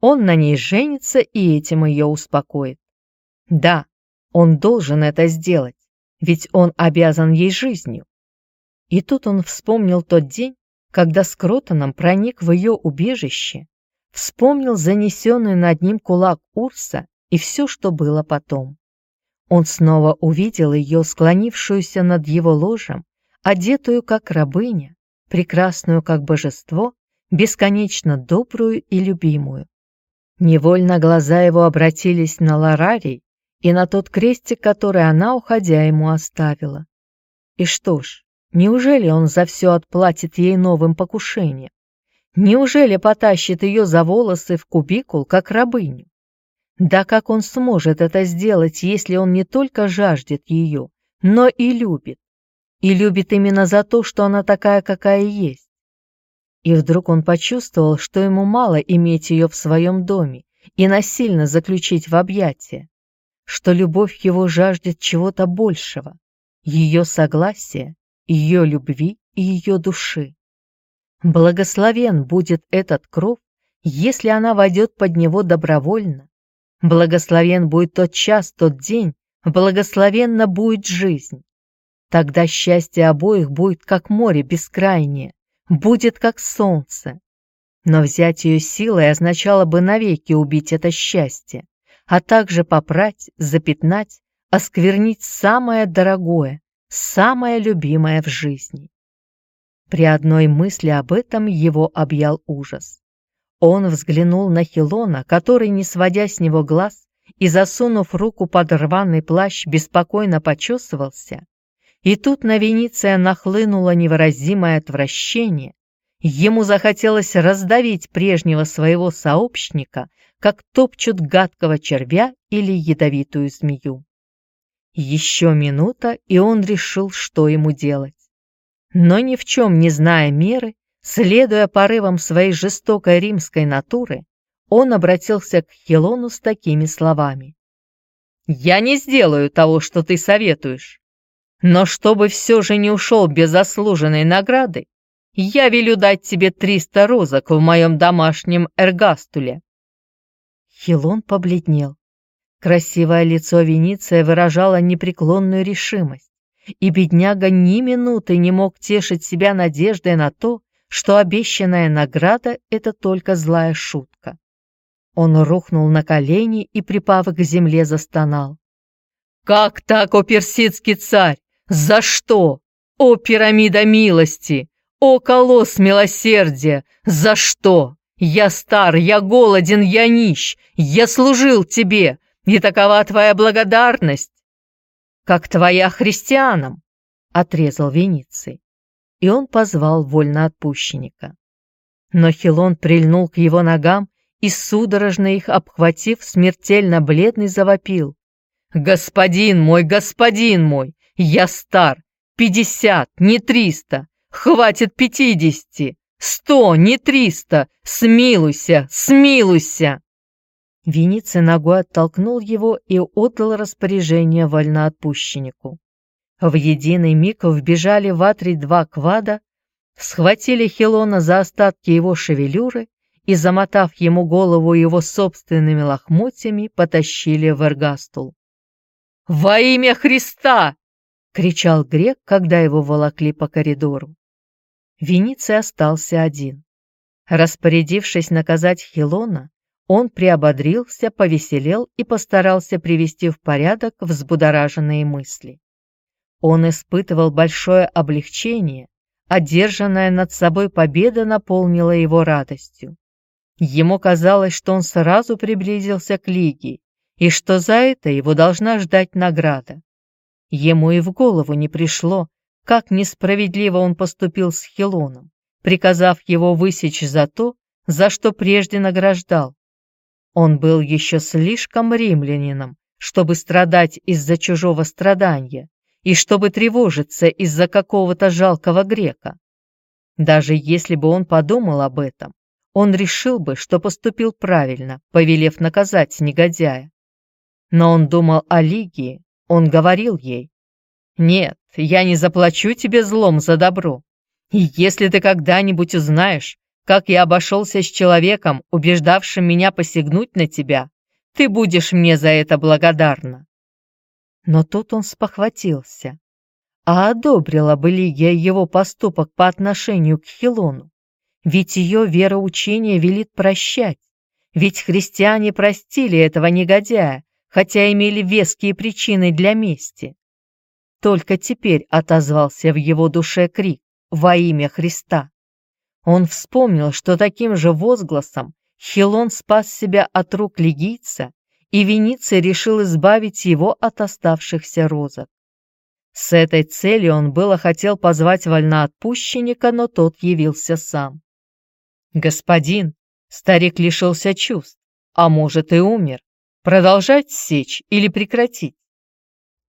он на ней женится и этим ее успокоит. Да, он должен это сделать, ведь он обязан ей жизнью. И тут он вспомнил тот день, когда с Кротоном проник в ее убежище, вспомнил занесенный над ним кулак Урса и все, что было потом. Он снова увидел ее, склонившуюся над его ложем, одетую как рабыня, прекрасную как божество, бесконечно добрую и любимую. Невольно глаза его обратились на Ларарий и на тот крестик, который она, уходя, ему оставила. И что ж, неужели он за все отплатит ей новым покушением? Неужели потащит ее за волосы в кубикул, как рабыню? Да как он сможет это сделать, если он не только жаждет ее, но и любит? и любит именно за то, что она такая, какая есть. И вдруг он почувствовал, что ему мало иметь ее в своем доме и насильно заключить в объятия, что любовь его жаждет чего-то большего, ее согласия, ее любви и ее души. Благословен будет этот кров, если она войдет под него добровольно. Благословен будет тот час, тот день, благословенна будет жизнь. Тогда счастье обоих будет как море бескрайнее, будет как солнце. Но взять ее силой означало бы навеки убить это счастье, а также попрать, запятнать, осквернить самое дорогое, самое любимое в жизни. При одной мысли об этом его объял ужас. Он взглянул на Хилона, который, не сводя с него глаз и засунув руку под рваный плащ, беспокойно почесывался, и тут на Вениция нахлынуло невыразимое отвращение. Ему захотелось раздавить прежнего своего сообщника, как топчут гадкого червя или ядовитую змею. Еще минута, и он решил, что ему делать. Но ни в чем не зная меры, следуя порывам своей жестокой римской натуры, он обратился к Хелону с такими словами. «Я не сделаю того, что ты советуешь. Но чтобы все же не ушел без заслуженной награды, я велю дать тебе триста розок в моем домашнем эргастуле». Хилон побледнел. Красивое лицо Вениция выражало непреклонную решимость, и бедняга ни минуты не мог тешить себя надеждой на то, что обещанная награда — это только злая шутка. Он рухнул на колени и, припав к земле, застонал. «Как так, о персидский царь? За что? О пирамида милости! О колосс милосердия! За что? Я стар, я голоден, я нищ, я служил тебе, и такова твоя благодарность. Как твоя христианам, отрезал Вениций. И он позвал вольноотпущенника. Но Хилон прильнул к его ногам и, судорожно их обхватив, смертельно бледный завопил. «Господин мой, господин мой, я стар, пятьдесят, не триста, хватит пятидесяти, сто, не триста, смилуйся, смилуйся!» Вениций ногой оттолкнул его и отдал распоряжение вольноотпущеннику. В единый миг вбежали в Атрий два квада, схватили Хилона за остатки его шевелюры и, замотав ему голову его собственными лохмотьями, потащили в Эргастул. «Во имя Христа!» — кричал грек, когда его волокли по коридору. Вениций остался один. Распорядившись наказать Хилона, он приободрился, повеселел и постарался привести в порядок взбудораженные мысли. Он испытывал большое облегчение, одержанная над собой победа наполнила его радостью. Ему казалось, что он сразу приблизился к Лиге, и что за это его должна ждать награда. Ему и в голову не пришло, как несправедливо он поступил с Хилоном, приказав его высечь за то, за что прежде награждал. Он был еще слишком римлянином, чтобы страдать из-за чужого страдания и чтобы тревожиться из-за какого-то жалкого грека. Даже если бы он подумал об этом, он решил бы, что поступил правильно, повелев наказать негодяя. Но он думал о Лигии, он говорил ей, «Нет, я не заплачу тебе злом за добро. И если ты когда-нибудь узнаешь, как я обошелся с человеком, убеждавшим меня посягнуть на тебя, ты будешь мне за это благодарна». Но тут он спохватился. А одобрила бы Лигия его поступок по отношению к Хилону? Ведь ее вероучение велит прощать. Ведь христиане простили этого негодяя, хотя имели веские причины для мести. Только теперь отозвался в его душе крик «Во имя Христа!». Он вспомнил, что таким же возгласом Хилон спас себя от рук лигийца, и Вениций решил избавить его от оставшихся розок. С этой целью он было хотел позвать вольноотпущенника, но тот явился сам. «Господин, старик лишился чувств, а может и умер. Продолжать сечь или прекратить?»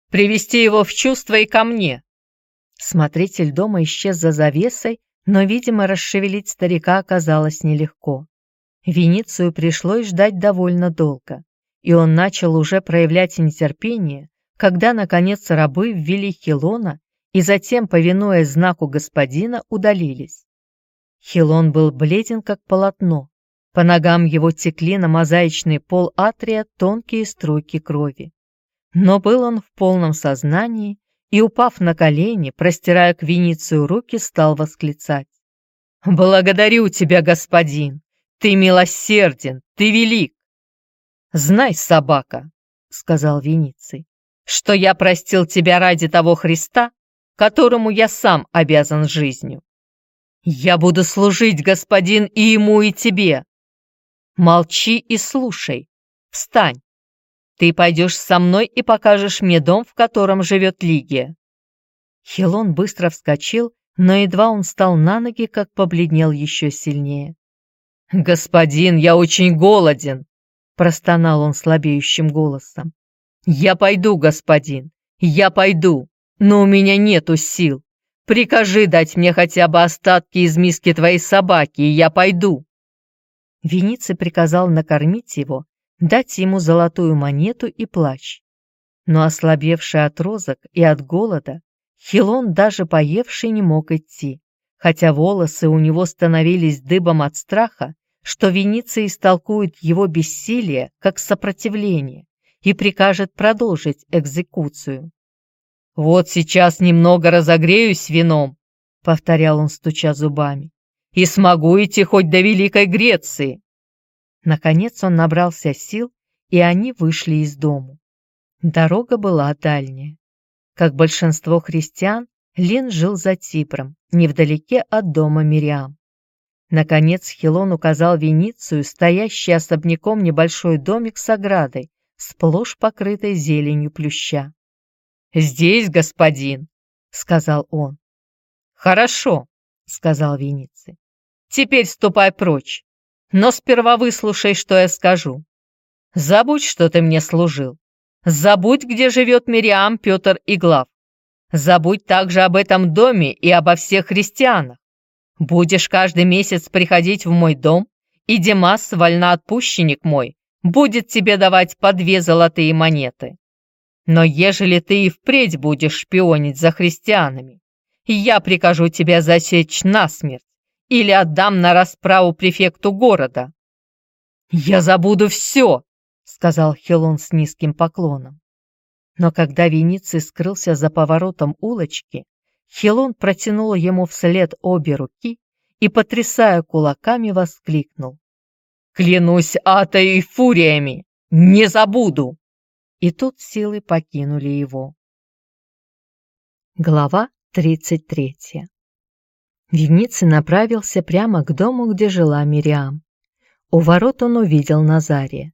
«Привести его в чувство и ко мне!» Смотритель дома исчез за завесой, но, видимо, расшевелить старика оказалось нелегко. Веницию пришлось ждать довольно долго, и он начал уже проявлять нетерпение, когда, наконец, рабы ввели Хилона и затем, повинуясь знаку господина, удалились. Хилон был бледен, как полотно. По ногам его текли на мозаичный пол атрия тонкие струйки крови. Но был он в полном сознании и, упав на колени, простирая к Веницию руки, стал восклицать. «Благодарю тебя, господин! Ты милосерден, ты велик!» «Знай, собака!» — сказал Вениций, «что я простил тебя ради того Христа, которому я сам обязан жизнью. Я буду служить, господин, и ему, и тебе. Молчи и слушай. Встань. Ты пойдешь со мной и покажешь мне дом, в котором живет Лигия». Хилон быстро вскочил, но едва он встал на ноги, как побледнел еще сильнее. «Господин, я очень голоден!» – простонал он слабеющим голосом. «Я пойду, господин, я пойду, но у меня нету сил. Прикажи дать мне хотя бы остатки из миски твоей собаки, и я пойду». Вениций приказал накормить его, дать ему золотую монету и плащ. Но ослабевший от розок и от голода, Хилон, даже поевший, не мог идти, хотя волосы у него становились дыбом от страха, что Вениций истолкует его бессилие как сопротивление и прикажет продолжить экзекуцию. «Вот сейчас немного разогреюсь вином», — повторял он, стуча зубами, «и смогу идти хоть до Великой Греции». Наконец он набрался сил, и они вышли из дому. Дорога была дальняя. Как большинство христиан, Лин жил за Типром, невдалеке от дома Мириам. Наконец Хилон указал Веницию, стоящий особняком небольшой домик с оградой, сплошь покрытой зеленью плюща. «Здесь, господин», — сказал он. «Хорошо», — сказал Вениций. «Теперь ступай прочь, но сперва выслушай, что я скажу. Забудь, что ты мне служил. Забудь, где живет Мириам, Петр и Глав. Забудь также об этом доме и обо всех христианах. Будешь каждый месяц приходить в мой дом, и Демас, вольноотпущенник мой, будет тебе давать по две золотые монеты. Но ежели ты и впредь будешь шпионить за христианами, я прикажу тебя засечь насмерть или отдам на расправу префекту города». «Я забуду все!» — сказал Хелон с низким поклоном. Но когда Вениций скрылся за поворотом улочки, Хелон протянул ему вслед обе руки и, потрясая кулаками, воскликнул. «Клянусь атой и фуриями! Не забуду!» И тут силы покинули его. Глава 33 Вениций направился прямо к дому, где жила Мириам. У ворот он увидел Назария.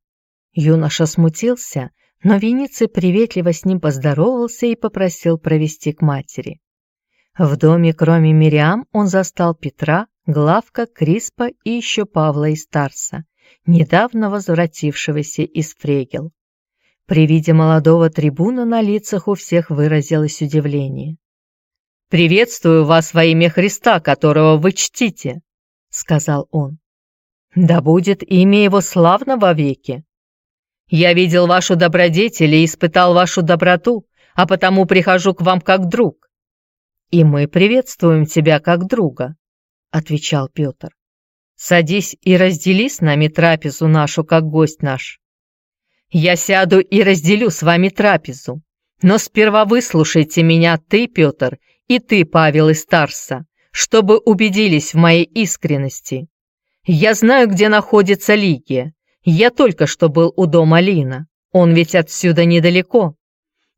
Юноша смутился, но Вениций приветливо с ним поздоровался и попросил провести к матери. В доме, кроме Мириам, он застал Петра, Главка, Криспа и еще Павла и Старса, недавно возвратившегося из Фрегел. При виде молодого трибуна на лицах у всех выразилось удивление. «Приветствую вас во имя Христа, которого вы чтите», — сказал он. «Да будет имя его славно вовеки», я видел вашу добродетель и испытал вашу доброту, а потому прихожу к вам как друг». «И мы приветствуем тебя как друга», — отвечал Петр. «Садись и раздели с нами трапезу нашу, как гость наш». «Я сяду и разделю с вами трапезу, но сперва выслушайте меня ты, Петр, и ты, Павел из Тарса, чтобы убедились в моей искренности. Я знаю, где находится Лигия, я только что был у дома Лина. Он ведь отсюда недалеко.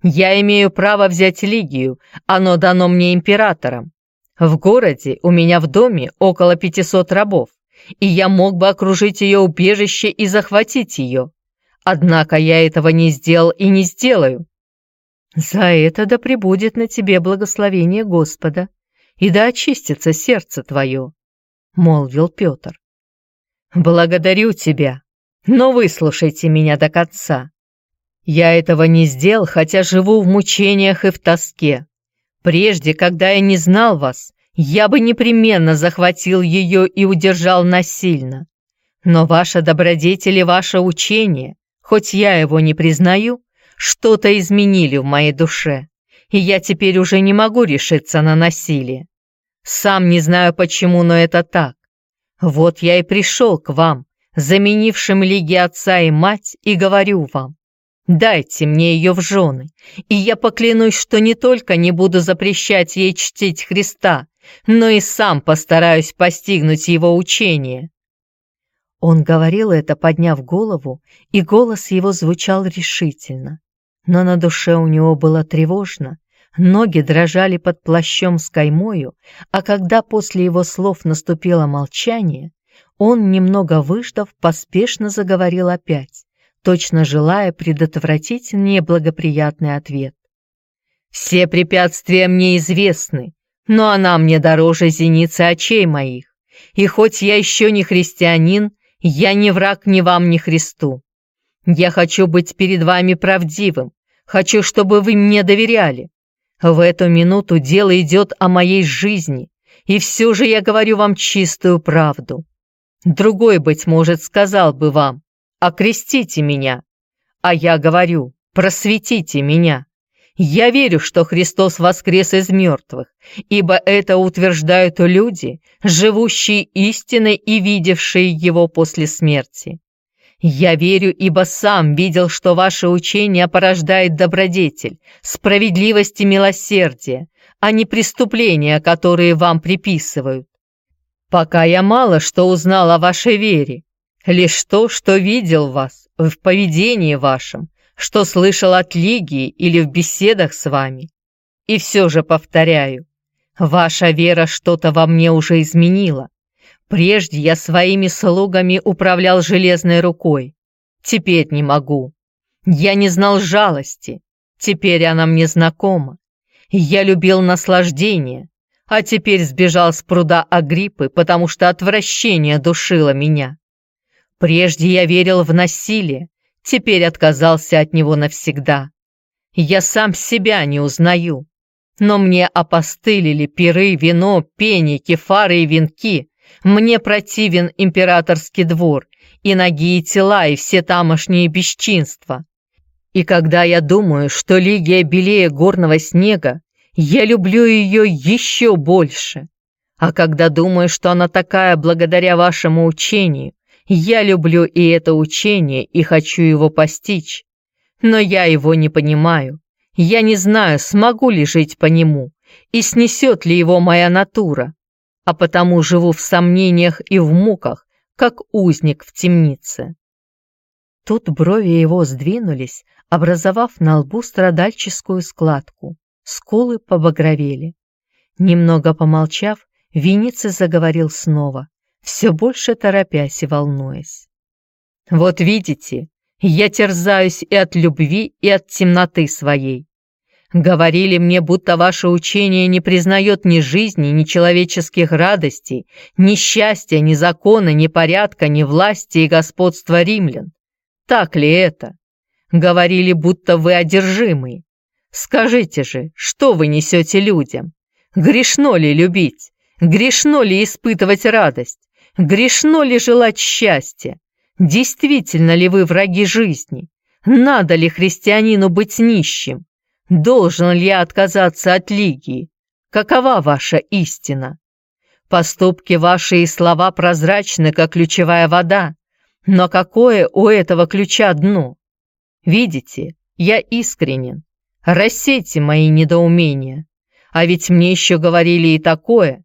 Я имею право взять Лигию, оно дано мне императором. В городе у меня в доме около 500 рабов, и я мог бы окружить ее убежище и захватить ее. Однако я этого не сделал и не сделаю. За это да пребудет на тебе благословение Господа, и да очистится сердце твое, — молвил Петр. Благодарю тебя, но выслушайте меня до конца. Я этого не сделал, хотя живу в мучениях и в тоске. Прежде, когда я не знал вас, я бы непременно захватил ее и удержал насильно. Но ваша добродетель и ваше учение, хоть я его не признаю, что-то изменили в моей душе, и я теперь уже не могу решиться на насилие. Сам не знаю почему, но это так. Вот я и пришел к вам, заменившим лиги отца и мать, и говорю вам, дайте мне ее в жены, и я поклянусь, что не только не буду запрещать ей чтить Христа, но и сам постараюсь постигнуть его учение». Он говорил это, подняв голову, и голос его звучал решительно. Но на душе у него было тревожно, ноги дрожали под плащом с каймою, а когда после его слов наступило молчание, он, немного выждав, поспешно заговорил опять, точно желая предотвратить неблагоприятный ответ. «Все препятствия мне известны, но она мне дороже зеницы очей моих, и хоть я еще не христианин, я не враг ни вам, ни Христу. Я хочу быть перед вами правдивым, хочу, чтобы вы мне доверяли. В эту минуту дело идет о моей жизни, и все же я говорю вам чистую правду. Другой, быть может, сказал бы вам, окрестите меня. А я говорю, просветите меня. Я верю, что Христос воскрес из мертвых, ибо это утверждают люди, живущие истиной и видевшие Его после смерти. Я верю, ибо сам видел, что ваше учение порождает добродетель, справедливость и милосердие, а не преступления, которые вам приписывают. Пока я мало что узнал о вашей вере, лишь то, что видел вас в поведении вашем, что слышал от Лигии или в беседах с вами. И все же повторяю, ваша вера что-то во мне уже изменила. Прежде я своими слугами управлял железной рукой. Теперь не могу. Я не знал жалости. Теперь она мне знакома. Я любил наслаждение, а теперь сбежал с пруда Агриппы, потому что отвращение душило меня. Прежде я верил в насилие, теперь отказался от него навсегда. Я сам себя не узнаю. Но мне опостылили пиры, вино, пени, кефары и венки. Мне противен императорский двор, и ноги и тела, и все тамошние бесчинства. И когда я думаю, что Лигия белее горного снега, я люблю ее еще больше. А когда думаю, что она такая благодаря вашему учению, я люблю и это учение и хочу его постичь. Но я его не понимаю. Я не знаю, смогу ли жить по нему и снесет ли его моя натура, а потому живу в сомнениях и в муках, как узник в темнице. Тут брови его сдвинулись, образовав на лбу страдальческую складку. Скулы побагровели. Немного помолчав, Виницы заговорил снова, все больше торопясь и волнуясь. «Вот видите, я терзаюсь и от любви, и от темноты своей. Говорили мне, будто ваше учение не признает ни жизни, ни человеческих радостей, ни счастья, ни закона, ни порядка, ни власти и господства римлян. Так ли это? Говорили, будто вы одержимы. Скажите же, что вы несете людям? Грешно ли любить? Грешно ли испытывать радость? Грешно ли желать счастья? Действительно ли вы враги жизни? Надо ли христианину быть нищим? Должен ли я отказаться от лигии? Какова ваша истина? Поступки ваши и слова прозрачны, как ключевая вода. Но какое у этого ключа дно? Видите, я искренен. Рассейте мои недоумения. А ведь мне еще говорили и такое.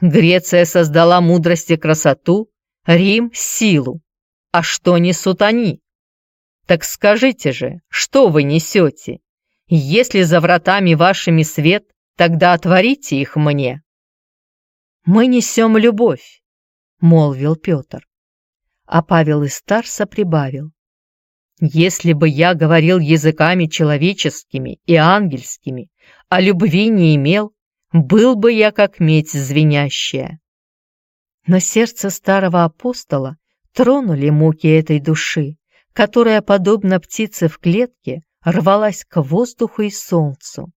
Греция создала мудрость и красоту, Рим — силу. А что несут они? Так скажите же, что вы несете? Если за вратами вашими свет, тогда отворите их мне. Мы несем любовь, молвил Петр. А Павел из Старса прибавил. Если бы я говорил языками человеческими и ангельскими, а любви не имел, был бы я как медь звенящая. Но сердце старого апостола тронули муки этой души, которая, подобно птице в клетке, рвалась к воздуху и солнцу.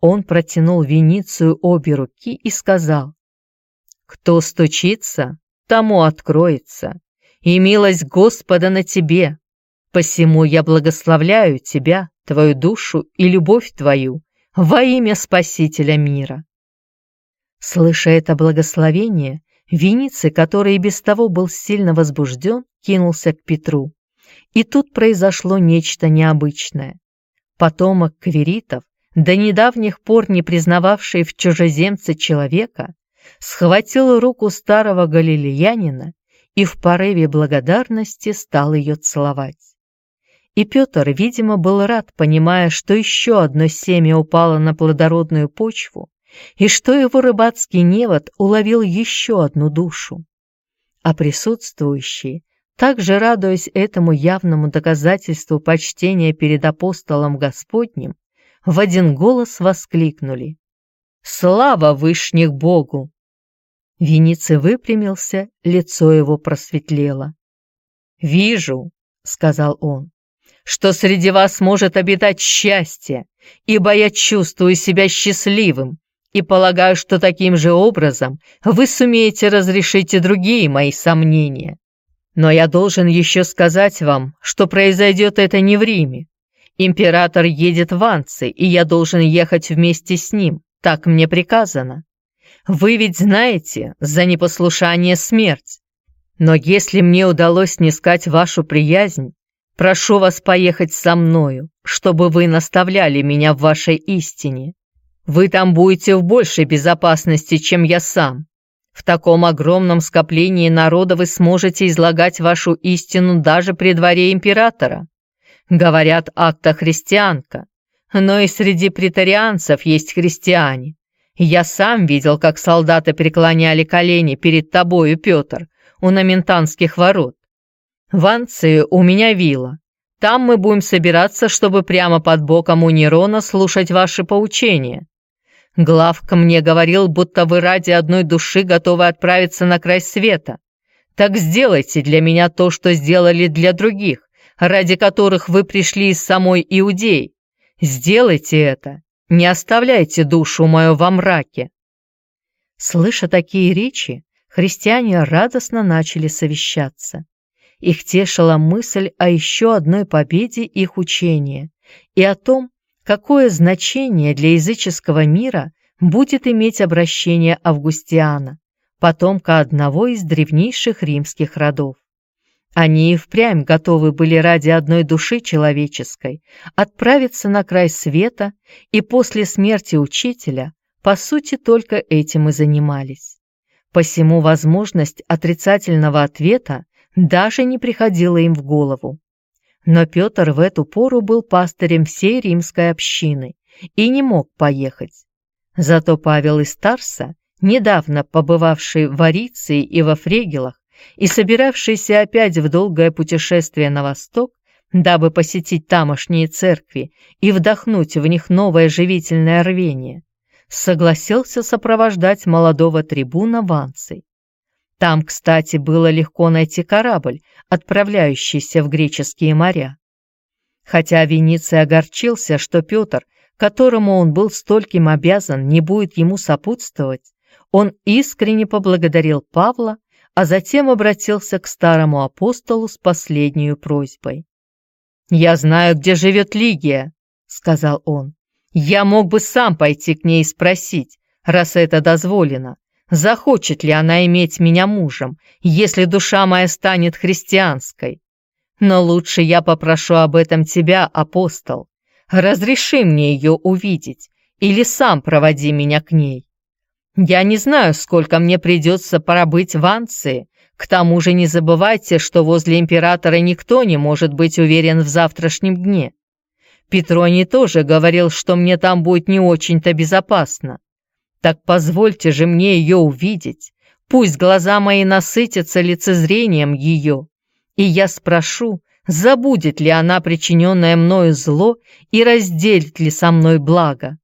Он протянул Веницию обе руки и сказал, «Кто стучится, тому откроется, и милость Господа на тебе. Посему я благословляю тебя, твою душу и любовь твою во имя Спасителя мира». Слыша это благословение, Вениций, который и без того был сильно возбужден, кинулся к Петру. И тут произошло нечто необычное. Потомок кверитов, до недавних пор не признававший в чужеземце человека, схватил руку старого галилеянина и в порыве благодарности стал ее целовать. И Петр, видимо, был рад, понимая, что еще одно семя упало на плодородную почву, и что его рыбацкий невод уловил еще одну душу. А присутствующие, также радуясь этому явному доказательству почтения перед апостолом Господним, в один голос воскликнули «Слава Вышних Богу!» Вениций выпрямился, лицо его просветлело. «Вижу», — сказал он, — «что среди вас может обитать счастье, ибо я чувствую себя счастливым, и полагаю, что таким же образом вы сумеете разрешить и другие мои сомнения. Но я должен еще сказать вам, что произойдет это не в Риме. Император едет в Анцы, и я должен ехать вместе с ним, так мне приказано. Вы ведь знаете, за непослушание смерть. Но если мне удалось снискать вашу приязнь, прошу вас поехать со мною, чтобы вы наставляли меня в вашей истине. Вы там будете в большей безопасности, чем я сам. В таком огромном скоплении народа вы сможете излагать вашу истину даже при дворе императора. Говорят, акта христианка, но и среди претарианцев есть христиане. Я сам видел, как солдаты преклоняли колени перед тобою, Петр, у наментанских ворот. В Анции у меня вилла. Там мы будем собираться, чтобы прямо под боком у Нерона слушать ваши поучения. Главка мне говорил, будто вы ради одной души готовы отправиться на край света. Так сделайте для меня то, что сделали для других, ради которых вы пришли из самой Иудеи. Сделайте это, не оставляйте душу мою во мраке». Слыша такие речи, христиане радостно начали совещаться. Их тешила мысль о еще одной победе их учения и о том, какое значение для языческого мира будет иметь обращение Августиана, потомка одного из древнейших римских родов. Они и впрямь готовы были ради одной души человеческой отправиться на край света и после смерти учителя, по сути, только этим и занимались. Посему возможность отрицательного ответа даже не приходила им в голову. Но Петр в эту пору был пастырем всей римской общины и не мог поехать. Зато Павел из Тарса, недавно побывавший в Ариции и во Фрегелах, и собиравшийся опять в долгое путешествие на восток, дабы посетить тамошние церкви и вдохнуть в них новое живительное рвение, согласился сопровождать молодого трибуна Ванций. Там, кстати, было легко найти корабль, отправляющийся в греческие моря. Хотя Вениций огорчился, что Петр, которому он был стольким обязан, не будет ему сопутствовать, он искренне поблагодарил Павла а затем обратился к старому апостолу с последней просьбой. «Я знаю, где живет Лигия», — сказал он. «Я мог бы сам пойти к ней и спросить, раз это дозволено, захочет ли она иметь меня мужем, если душа моя станет христианской. Но лучше я попрошу об этом тебя, апостол. Разреши мне ее увидеть или сам проводи меня к ней. Я не знаю, сколько мне придется пробыть в Анции. К тому же не забывайте, что возле императора никто не может быть уверен в завтрашнем дне. Петроний тоже говорил, что мне там будет не очень-то безопасно. Так позвольте же мне ее увидеть. Пусть глаза мои насытятся лицезрением ее. И я спрошу, забудет ли она причиненное мною зло и разделит ли со мной благо.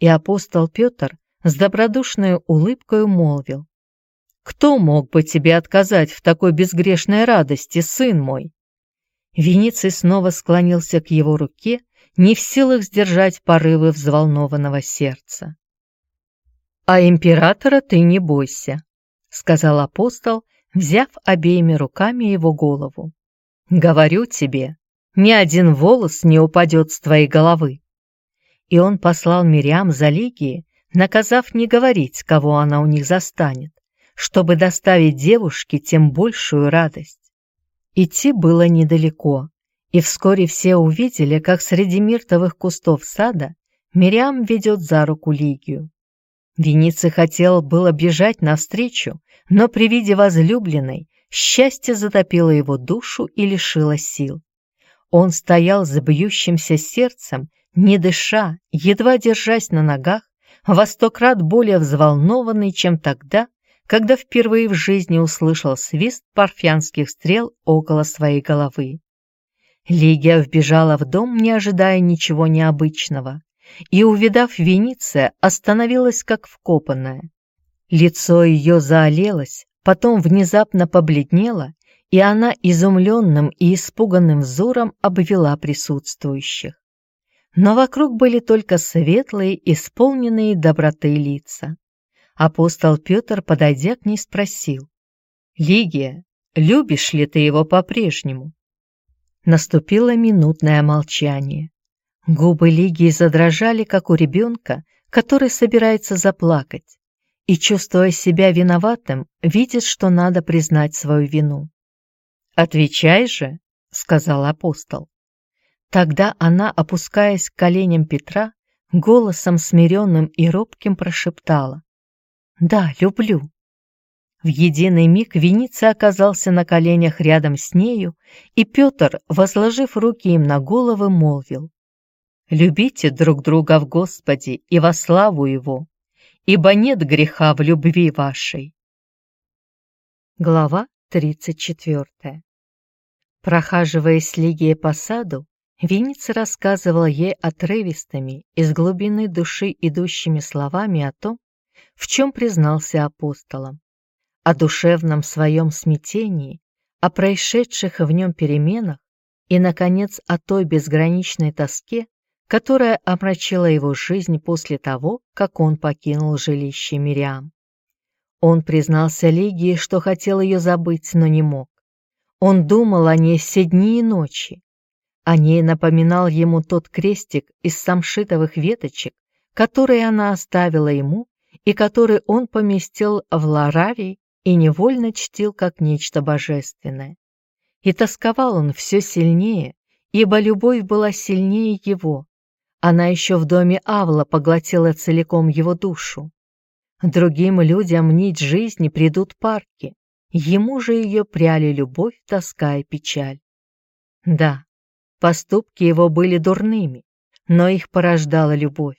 И апостол Петр с добродушной улыбкой молвил. «Кто мог бы тебе отказать в такой безгрешной радости, сын мой?» Вениций снова склонился к его руке, не в силах сдержать порывы взволнованного сердца. «А императора ты не бойся», — сказал апостол, взяв обеими руками его голову. «Говорю тебе, ни один волос не упадет с твоей головы». И он послал Мириам за Лигии наказав не говорить, кого она у них застанет, чтобы доставить девушке тем большую радость. Идти было недалеко, и вскоре все увидели, как среди миртовых кустов сада Мириам ведет за руку Лигию. Вениций хотел было бежать навстречу, но при виде возлюбленной счастье затопило его душу и лишило сил. Он стоял с бьющимся сердцем, не дыша, едва держась на ногах, во сто крат более взволнованный, чем тогда, когда впервые в жизни услышал свист парфянских стрел около своей головы. Лигия вбежала в дом, не ожидая ничего необычного, и, увидав Вениция, остановилась как вкопанная. Лицо ее заолелось, потом внезапно побледнело, и она изумленным и испуганным взором обвела присутствующих но вокруг были только светлые, исполненные доброты лица. Апостол Петр, подойдя к ней, спросил, «Лигия, любишь ли ты его по-прежнему?» Наступило минутное молчание. Губы Лигии задрожали, как у ребенка, который собирается заплакать, и, чувствуя себя виноватым, видит, что надо признать свою вину. «Отвечай же», — сказал апостол. Тогда она, опускаясь к коленям Петра, голосом смиренным и робким прошептала. «Да, люблю». В единый миг Веница оказался на коленях рядом с нею, и Петр, возложив руки им на головы, молвил. «Любите друг друга в Господе и во славу Его. ибо нет греха в любви вашей. Глава 34 Прохаживаясь Лигией по саду, Винница рассказывал ей отрывистыми, из глубины души идущими словами о том, в чем признался апостолом, о душевном своем смятении, о происшедших в нем переменах и, наконец, о той безграничной тоске, которая омрачила его жизнь после того, как он покинул жилище Мириам. Он признался Лигии, что хотел ее забыть, но не мог. Он думал о ней все дни и ночи. О ней напоминал ему тот крестик из самшитовых веточек, который она оставила ему и который он поместил в ларарий и невольно чтил как нечто божественное. И тосковал он все сильнее, ибо любовь была сильнее его. Она еще в доме Авла поглотила целиком его душу. Другим людям нить жизни придут парки, ему же ее пряли любовь, тоска и печаль. Да, поступки его были дурными, но их порождала любовь.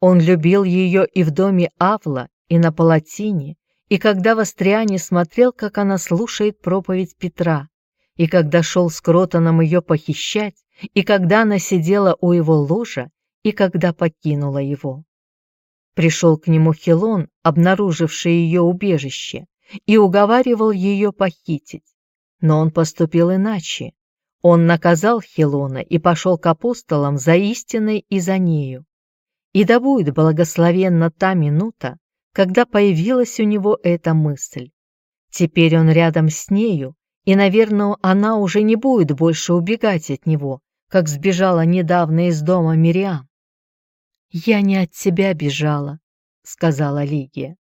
Он любил ее и в доме Авла, и на палатине, и когда в Астриане смотрел, как она слушает проповедь Петра, и когда шел с Кротоном ее похищать, и когда она сидела у его ложа, и когда покинула его. Пришел к нему Хилон, обнаруживший ее убежище, и уговаривал ее похитить. Но он поступил иначе. Он наказал Хилона и пошел к апостолам за истиной и за нею. И да будет благословенна та минута, когда появилась у него эта мысль. Теперь он рядом с нею, и, наверное, она уже не будет больше убегать от него, как сбежала недавно из дома Мириам. «Я не от тебя бежала», — сказала Лигия.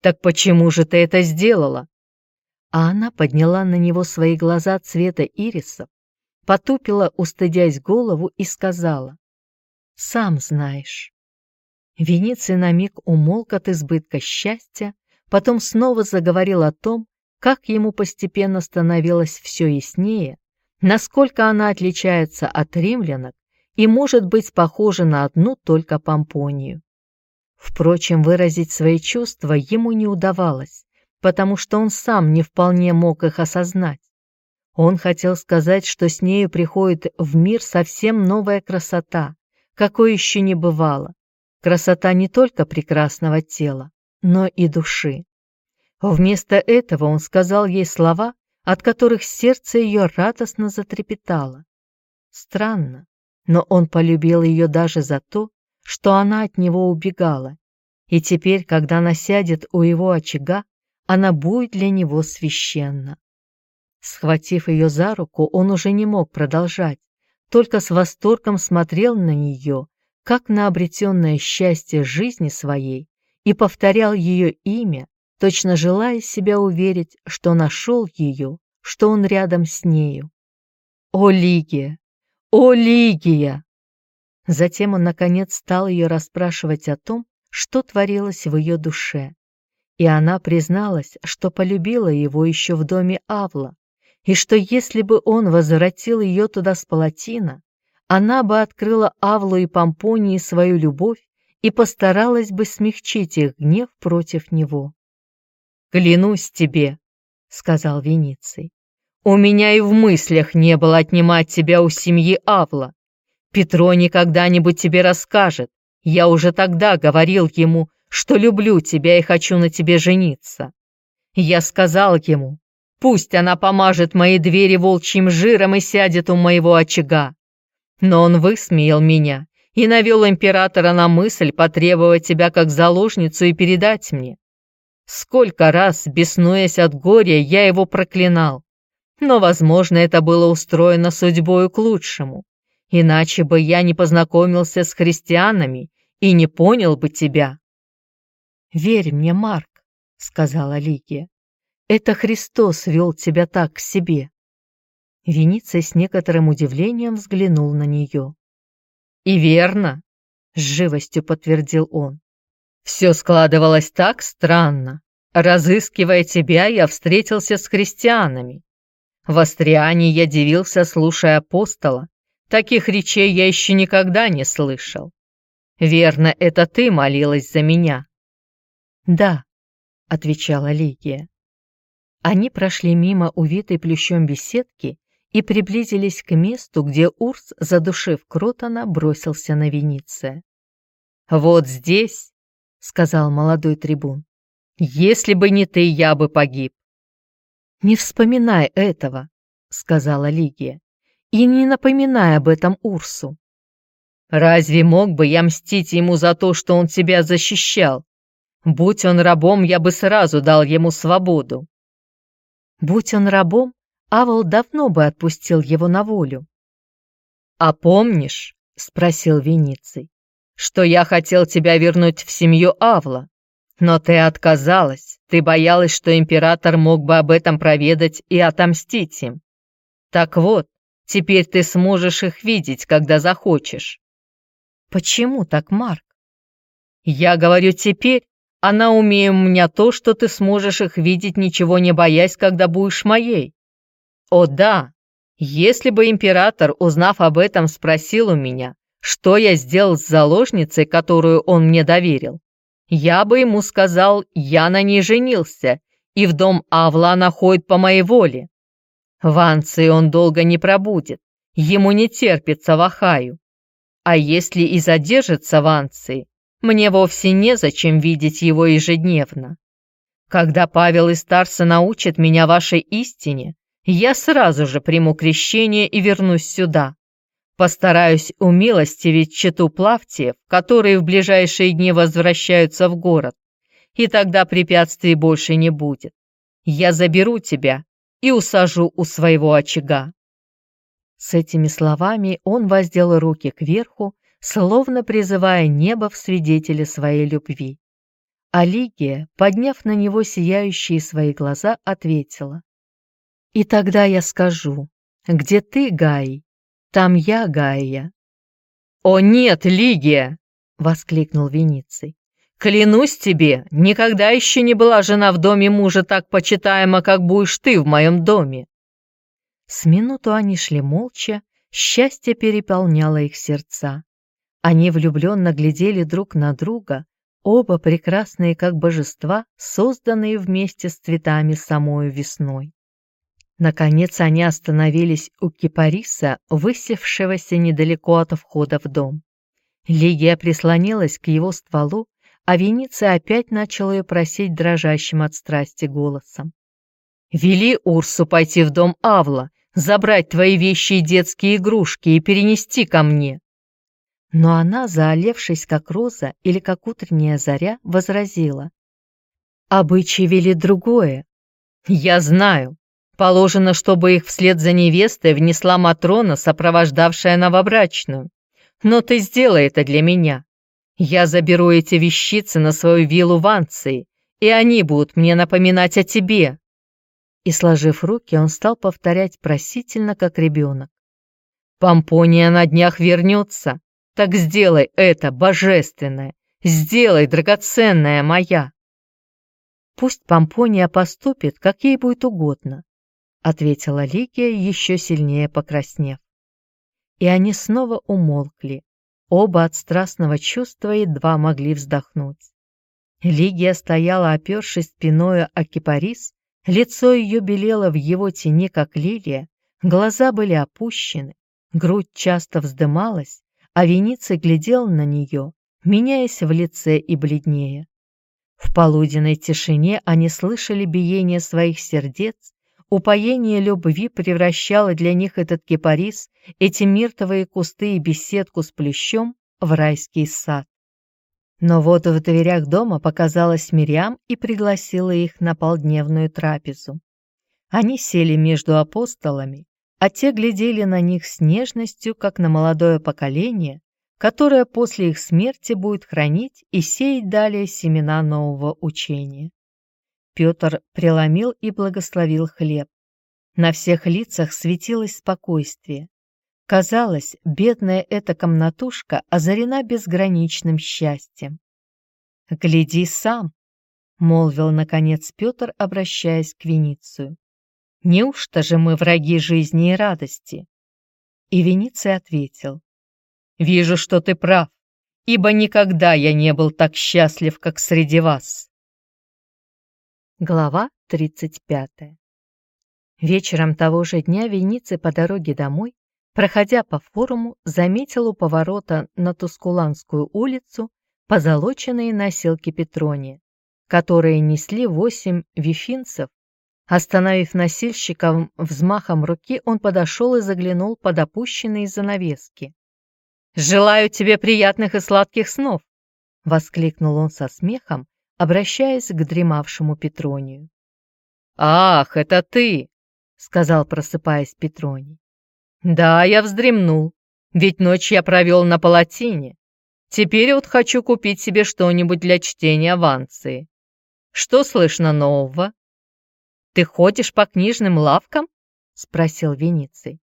«Так почему же ты это сделала?» А она подняла на него свои глаза цвета ирисов, потупила, устыдясь голову, и сказала, «Сам знаешь». Венеций на миг умолк от избытка счастья, потом снова заговорил о том, как ему постепенно становилось все яснее, насколько она отличается от римлянок и может быть похожа на одну только Помпонию. Впрочем, выразить свои чувства ему не удавалось, потому что он сам не вполне мог их осознать. Он хотел сказать, что с нею приходит в мир совсем новая красота, какой еще не бывало. Красота не только прекрасного тела, но и души. Вместо этого он сказал ей слова, от которых сердце ее радостно затрепетало. Странно, но он полюбил ее даже за то, что она от него убегала, и теперь, когда она сядет у его очага, она будет для него священна. Схватив ее за руку, он уже не мог продолжать, только с восторгом смотрел на нее, как на обретенное счастье жизни своей, и повторял ее имя, точно желая себя уверить, что нашел ее, что он рядом с нею. «О, Лигия! О, Лигия!» Затем он, наконец, стал ее расспрашивать о том, что творилось в ее душе. И она призналась, что полюбила его еще в доме Авла, и что если бы он возвратил ее туда с палатина, она бы открыла Авлу и Помпонии свою любовь и постаралась бы смягчить их гнев против него. «Клянусь тебе», — сказал Вениций, — «у меня и в мыслях не было отнимать тебя у семьи Авла. Петро никогда-нибудь тебе расскажет. Я уже тогда говорил ему, что люблю тебя и хочу на тебе жениться. Я сказал ему, пусть она помажет мои двери волчьим жиром и сядет у моего очага. Но он высмеял меня и навел императора на мысль потребовать тебя как заложницу и передать мне. Сколько раз, беснуясь от горя, я его проклинал. Но, возможно, это было устроено судьбою к лучшему. Иначе бы я не познакомился с христианами и не понял бы тебя. «Верь мне, Марк», — сказала Лигия. «Это Христос вел тебя так к себе». Вениция с некоторым удивлением взглянул на нее. «И верно», — с живостью подтвердил он. Все складывалось так странно. Разыскивая тебя, я встретился с христианами. В Астриане я дивился, слушая апостола. Таких речей я еще никогда не слышал. Верно, это ты молилась за меня. «Да», — отвечала Лигия. Они прошли мимо увитой плющом беседки и приблизились к месту, где Урс, задушив Кротона, бросился на Вениция. «Вот здесь», — сказал молодой трибун, — «если бы не ты, я бы погиб». «Не вспоминай этого», — сказала Лигия, — «и не напоминай об этом Урсу». «Разве мог бы я мстить ему за то, что он тебя защищал? Будь он рабом, я бы сразу дал ему свободу». Будь он рабом, Авел давно бы отпустил его на волю. «А помнишь, — спросил Вениций, — что я хотел тебя вернуть в семью Авла, но ты отказалась, ты боялась, что император мог бы об этом проведать и отомстить им. Так вот, теперь ты сможешь их видеть, когда захочешь». «Почему так, Марк?» «Я говорю теперь, она умеет у меня то, что ты сможешь их видеть, ничего не боясь, когда будешь моей. О да, если бы император, узнав об этом, спросил у меня, что я сделал с заложницей, которую он мне доверил, я бы ему сказал, я на ней женился, и в дом Авла она ходит по моей воле. В Анции он долго не пробудет, ему не терпится в Ахаю. А если и задержится в Анции, мне вовсе незачем видеть его ежедневно. Когда Павел из Тарса научит меня вашей истине, я сразу же приму крещение и вернусь сюда. Постараюсь умилостивить чету Плавтиев, которые в ближайшие дни возвращаются в город, и тогда препятствий больше не будет. Я заберу тебя и усажу у своего очага». С этими словами он воздел руки кверху словно призывая небо в свидетели своей любви. А Лигия, подняв на него сияющие свои глаза, ответила. «И тогда я скажу, где ты, Гай, там я, Гайя». «О нет, Лигия!» — воскликнул Вениций. «Клянусь тебе, никогда еще не была жена в доме мужа так почитаема, как будешь ты в моем доме». С минуту они шли молча, счастье переполняло их сердца. Они влюбленно глядели друг на друга, оба прекрасные как божества, созданные вместе с цветами самой весной. Наконец они остановились у кипариса, высевшегося недалеко от входа в дом. Лигия прислонилась к его стволу, а Вениция опять начала ее просить дрожащим от страсти голосом. «Вели Урсу пойти в дом Авла, забрать твои вещи и детские игрушки и перенести ко мне. Но она, заолевшись как роза или как утренняя заря, возразила. «Обычаи вели другое. Я знаю. Положено, чтобы их вслед за невестой внесла Матрона, сопровождавшая новобрачную. Но ты сделай это для меня. Я заберу эти вещицы на свою виллу в Анции, и они будут мне напоминать о тебе». И, сложив руки, он стал повторять просительно, как ребенок. «Помпония на днях вернется. Так сделай это, божественное, сделай, драгоценная моя. Пусть Помпония поступит, как ей будет угодно, ответила Ликия, еще сильнее покраснев. И они снова умолкли, оба от страстного чувства едва могли вздохнуть. Лигия стояла, опершись спиною о кипарис, лицо ее белело в его тени, как лилия, глаза были опущены, грудь часто вздымалась, а Вениций глядел на нее, меняясь в лице и бледнее. В полуденной тишине они слышали биение своих сердец, упоение любви превращало для них этот кипарис, эти миртовые кусты и беседку с плющом в райский сад. Но вот в дверях дома показалась Мириам и пригласила их на полдневную трапезу. Они сели между апостолами, а те глядели на них с нежностью, как на молодое поколение, которое после их смерти будет хранить и сеять далее семена нового учения. Петр преломил и благословил хлеб. На всех лицах светилось спокойствие. Казалось, бедная эта комнатушка озарена безграничным счастьем. «Гляди сам», — молвил, наконец, Петр, обращаясь к Веницию. Неужто же мы враги жизни и радости? И Вениций ответил. Вижу, что ты прав, ибо никогда я не был так счастлив, как среди вас. Глава 35. Вечером того же дня Вениций по дороге домой, проходя по форуму, заметил у поворота на Тускуланскую улицу позолоченные носилки Петрония, которые несли восемь вифинцев. Остановив носильщика взмахом руки, он подошел и заглянул под опущенные занавески. «Желаю тебе приятных и сладких снов!» — воскликнул он со смехом, обращаясь к дремавшему Петронию. «Ах, это ты!» — сказал, просыпаясь Петроний. «Да, я вздремнул, ведь ночь я провел на палатине. Теперь вот хочу купить себе что-нибудь для чтения Ванции. Что слышно нового?» «Ты ходишь по книжным лавкам?» — спросил Вениций.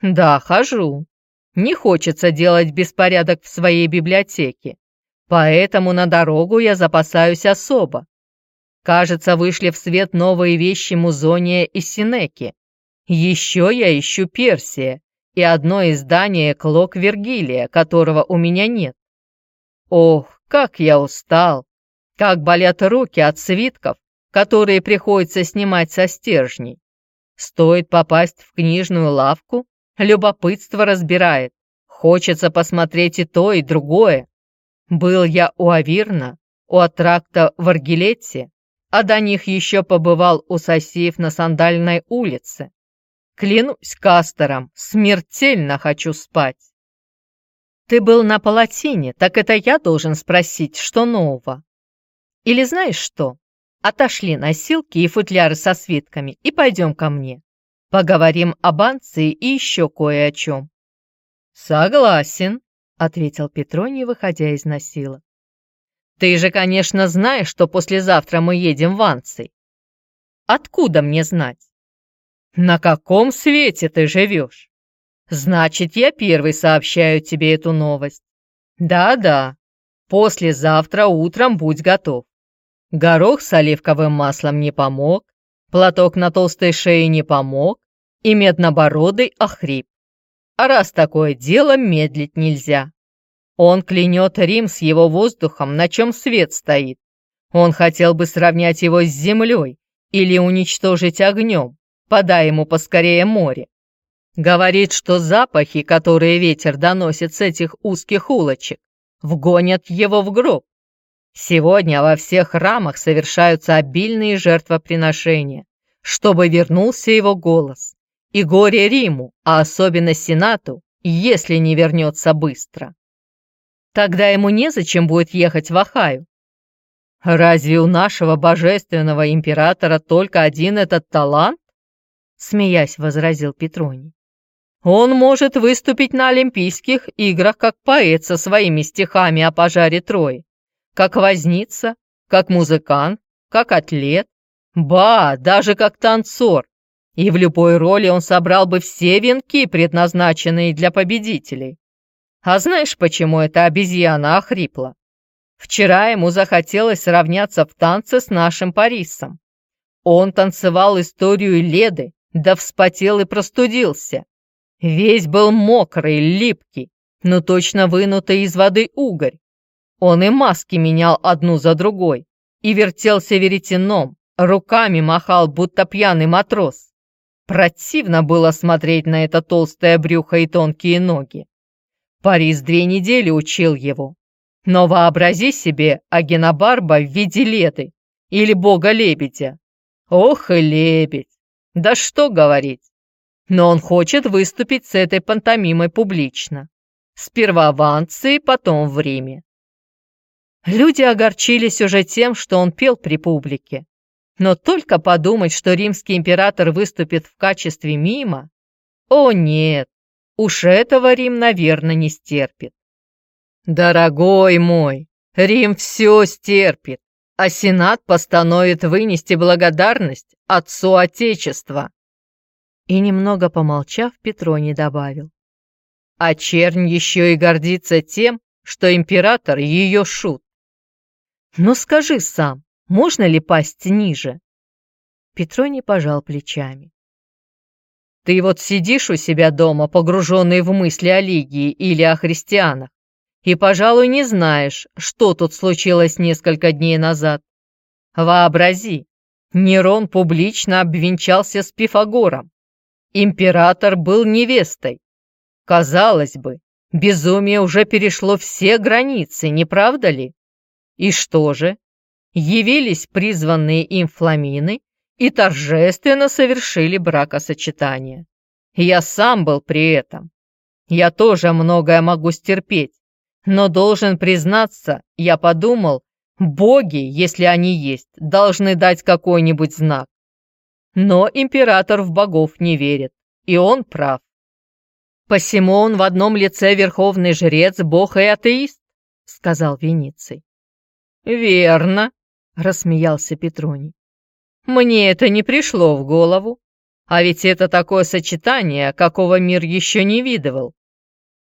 «Да, хожу. Не хочется делать беспорядок в своей библиотеке. Поэтому на дорогу я запасаюсь особо. Кажется, вышли в свет новые вещи Музония и Синеки. Еще я ищу Персия и одно издание Клок Вергилия, которого у меня нет. Ох, как я устал! Как болят руки от свитков, которые приходится снимать со стержней. Стоит попасть в книжную лавку, любопытство разбирает. Хочется посмотреть и то, и другое. Был я у Авирна, у Атракта в Аргилете, а до них еще побывал у Сосиев на Сандальной улице. Клянусь Кастером, смертельно хочу спать. Ты был на палатине, так это я должен спросить, что нового? Или знаешь что? Отошли носилки и футляры со свитками и пойдем ко мне. Поговорим об Анции и еще кое о чем. Согласен, ответил Петроний, выходя из насила. «Ты же, конечно, знаешь, что послезавтра мы едем в Анций. Откуда мне знать? На каком свете ты живешь? Значит, я первый сообщаю тебе эту новость. Да-да, послезавтра утром будь готов. Горох с оливковым маслом не помог, платок на толстой шее не помог, и меднобородый охрип. А раз такое дело, медлить нельзя. Он клянет Рим с его воздухом, на чем свет стоит. Он хотел бы сравнять его с землей или уничтожить огнем, подай ему поскорее море. Говорит, что запахи, которые ветер доносит с этих узких улочек, вгонят его в гроб. Сегодня во всех храмах совершаются обильные жертвоприношения, чтобы вернулся его голос. И горе Риму, а особенно Сенату, если не вернется быстро. Тогда ему незачем будет ехать в Ахаю. Разве у нашего божественного императора только один этот талант? Смеясь, возразил Петроний. Он может выступить на Олимпийских играх как поэт со своими стихами о пожаре Трои, как возница, как музыкант, как атлет, ба, даже как танцор. И в любой роли он собрал бы все венки, предназначенные для победителей. А знаешь, почему эта обезьяна охрипла? Вчера ему захотелось сравняться в танце с нашим Парисом. Он танцевал историю Леды, да вспотел и простудился. Весь был мокрый, липкий, но точно вынутый из воды угорь. Он и маски менял одну за другой и вертелся веретеном, руками махал, будто пьяный матрос. Противно было смотреть на это толстое брюхо и тонкие ноги. Парис две недели учил его. Но вообрази себе Агенобарба в виде леды или бога-лебедя. Ох и лебедь! Да что говорить! Но он хочет выступить с этой пантомимой публично. Сперва в Анции, потом в Риме. Люди огорчились уже тем, что он пел при публике. Но только подумать, что римский император выступит в качестве мима... О нет, Уж этого Рим, наверное, не стерпит. Дорогой мой, Рим все стерпит, а Сенат постановит вынести благодарность Отцу Отечества. И немного помолчав, Петроний добавил. А чернь еще и гордится тем, что император ее шут. Ну скажи сам, можно ли пасть ниже? Петроний пожал плечами. Ты вот сидишь у себя дома, погруженный в мысли о Лигии или о христианах, и, пожалуй, не знаешь, что тут случилось несколько дней назад. Вообрази, Нерон публично обвенчался с Пифагором. Император был невестой. Казалось бы, безумие уже перешло все границы, не правда ли? И что же? Явились призванные им фламины и торжественно совершили бракосочетание. Я сам был при этом. Я тоже многое могу стерпеть, но должен признаться, я подумал, боги, если они есть, должны дать какой-нибудь знак. Но император в богов не верит, и он прав. Посему он в одном лице верховный жрец, бог и атеист, сказал Вениций. Верно, рассмеялся Петроний. Мне это не пришло в голову. А ведь это такое сочетание, какого мир еще не видывал.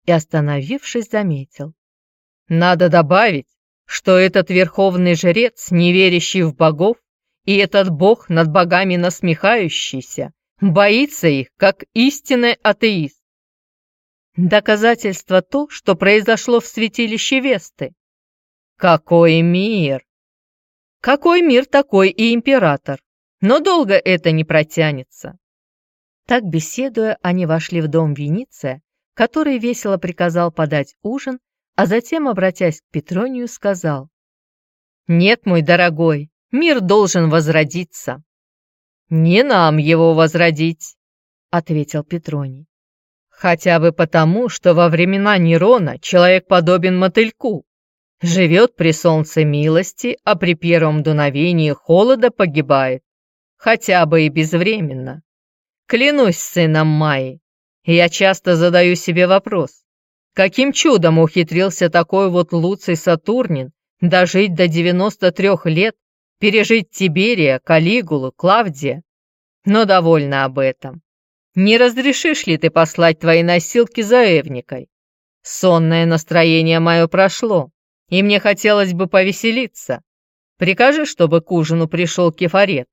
И, остановившись, заметил. Надо добавить, что этот верховный жрец, не верящий в богов, и этот бог над богами насмехающийся, боится их, как истинный атеист. Доказательство то, что произошло в святилище Весты. Какой мир! Какой мир, такой и император. Но долго это не протянется. Так, беседуя, они вошли в дом Вениция, который весело приказал подать ужин, а затем, обратясь к Петронию, сказал, «Нет, мой дорогой, мир должен возродиться». «Не нам его возродить», — ответил Петроний. «Хотя бы потому, что во времена Нерона человек подобен мотыльку, живет при солнце милости, а при первом дуновении холода погибает хотя бы и безвременно. Клянусь сыном Майи, я часто задаю себе вопрос, каким чудом ухитрился такой вот Луций Сатурнин дожить до 93 лет, пережить Тиберия, Калигулу, Клавдия? Но довольна об этом. Не разрешишь ли ты послать твои носилки за Эвникой? Сонное настроение мое прошло, и мне хотелось бы повеселиться. Прикажи, чтобы к ужину пришел кефарет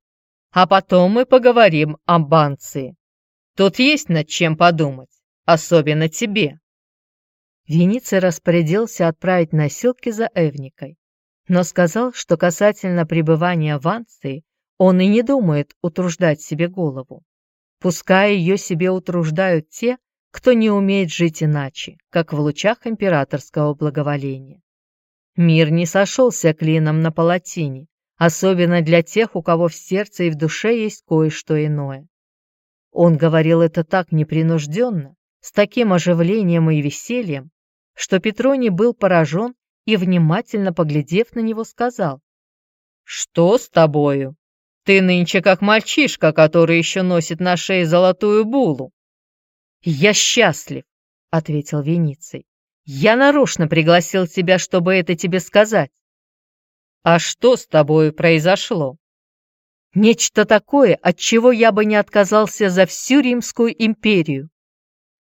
а потом мы поговорим о Банции. Тут есть над чем подумать, особенно тебе». Вениций распорядился отправить носилки за Эвникой, но сказал, что касательно пребывания в Анции он и не думает утруждать себе голову. Пускай ее себе утруждают те, кто не умеет жить иначе, как в лучах императорского благоволения. Мир не сошелся клином на палатине, особенно для тех, у кого в сердце и в душе есть кое-что иное. Он говорил это так непринужденно, с таким оживлением и весельем, что Петроний был поражен и, внимательно поглядев на него, сказал, «Что с тобою? Ты нынче как мальчишка, который еще носит на шее золотую булу». «Я счастлив», — ответил Вениций. «Я нарочно пригласил тебя, чтобы это тебе сказать. «А что с тобой произошло?» «Нечто такое, от чего я бы не отказался за всю Римскую империю».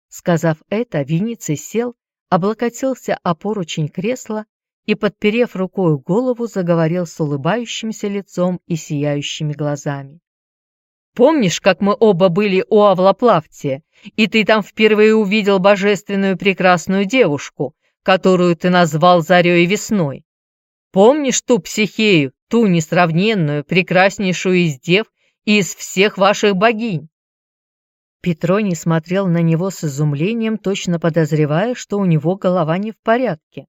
Сказав это, Вениций сел, облокотился о поручень кресла и, подперев рукой голову, заговорил с улыбающимся лицом и сияющими глазами. «Помнишь, как мы оба были у Авлоплавтия, и ты там впервые увидел божественную прекрасную девушку, которую ты назвал Зарей Весной? Помнишь ту психею, ту несравненную, прекраснейшую из дев и из всех ваших богинь?» Петроний смотрел на него с изумлением, точно подозревая, что у него голова не в порядке.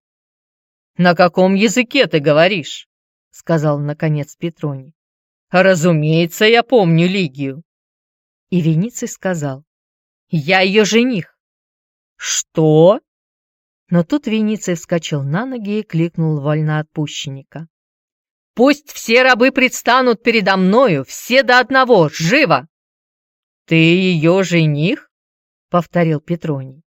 «На каком языке ты говоришь?» — сказал, наконец, Петроний. «Разумеется, я помню Лигию». И Вениций сказал, «Я ее жених». «Что?» Но тут Вениций вскочил на ноги и кликнул вольноотпущенника. «Пусть все рабы предстанут передо мною, все до одного, живо!» «Ты ее жених?» — повторил Петроний.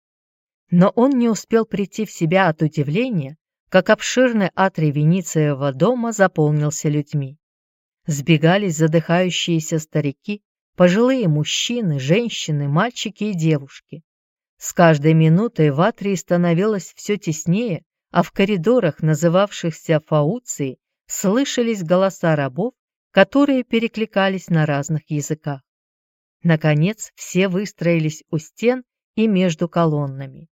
Но он не успел прийти в себя от удивления, как обширный атрий Венициева дома заполнился людьми. Сбегались задыхающиеся старики, пожилые мужчины, женщины, мальчики и девушки. С каждой минутой в Атрии становилось все теснее, а в коридорах, называвшихся Фауцией, слышались голоса рабов, которые перекликались на разных языках. Наконец, все выстроились у стен и между колоннами.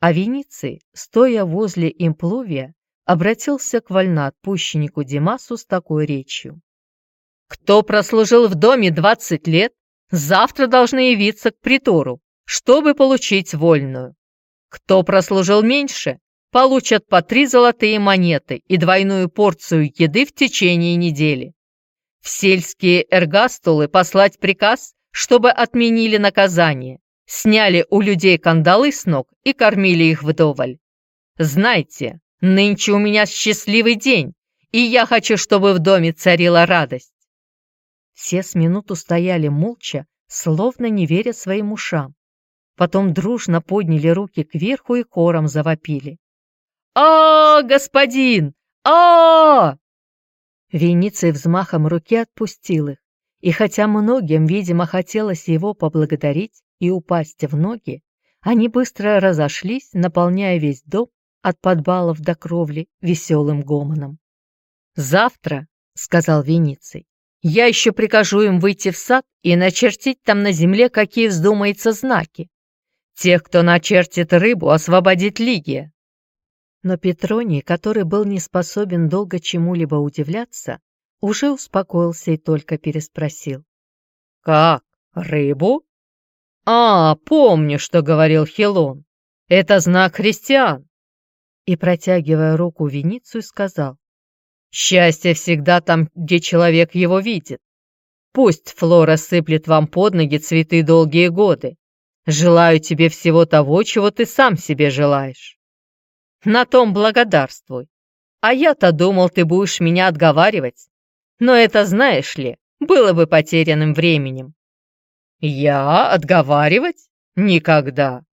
А Вениций, стоя возле имплувия, обратился к вольноотпущеннику Димасу с такой речью. Кто прослужил в доме 20 лет, завтра должны явиться к притору, чтобы получить вольную. Кто прослужил меньше, получат по три золотые монеты и двойную порцию еды в течение недели. В сельские эргастулы послать приказ, чтобы отменили наказание, сняли у людей кандалы с ног и кормили их вдоволь. Знайте, нынче у меня счастливый день, и я хочу, чтобы в доме царила радость. Все с минуту стояли молча, словно не веря своим ушам. Потом дружно подняли руки кверху и хором завопили а, господин! а Вениций взмахом руки отпустил их, и хотя многим, видимо, хотелось его поблагодарить и упасть в ноги, они быстро разошлись, наполняя весь дом от подвалов до кровли веселым гомоном. «Завтра», — сказал Вениций, — «я еще прикажу им выйти в сад и начертить там на земле, какие вздумается знаки. Тех, кто начертит рыбу, освободит Лигия, но Петроний, который был не способен долго чему-либо удивляться, уже успокоился и только переспросил. «Как? Рыбу?» «А, помню, что говорил Хилон. Это знак христиан». И, протягивая руку Веницию, сказал. «Счастье всегда там, где человек его видит. Пусть Флора сыплет вам под ноги цветы долгие годы. Желаю тебе всего того, чего ты сам себе желаешь». На том благодарствуй. А я-то думал, ты будешь меня отговаривать. Но это, знаешь ли, было бы потерянным временем. Я отговаривать? Никогда.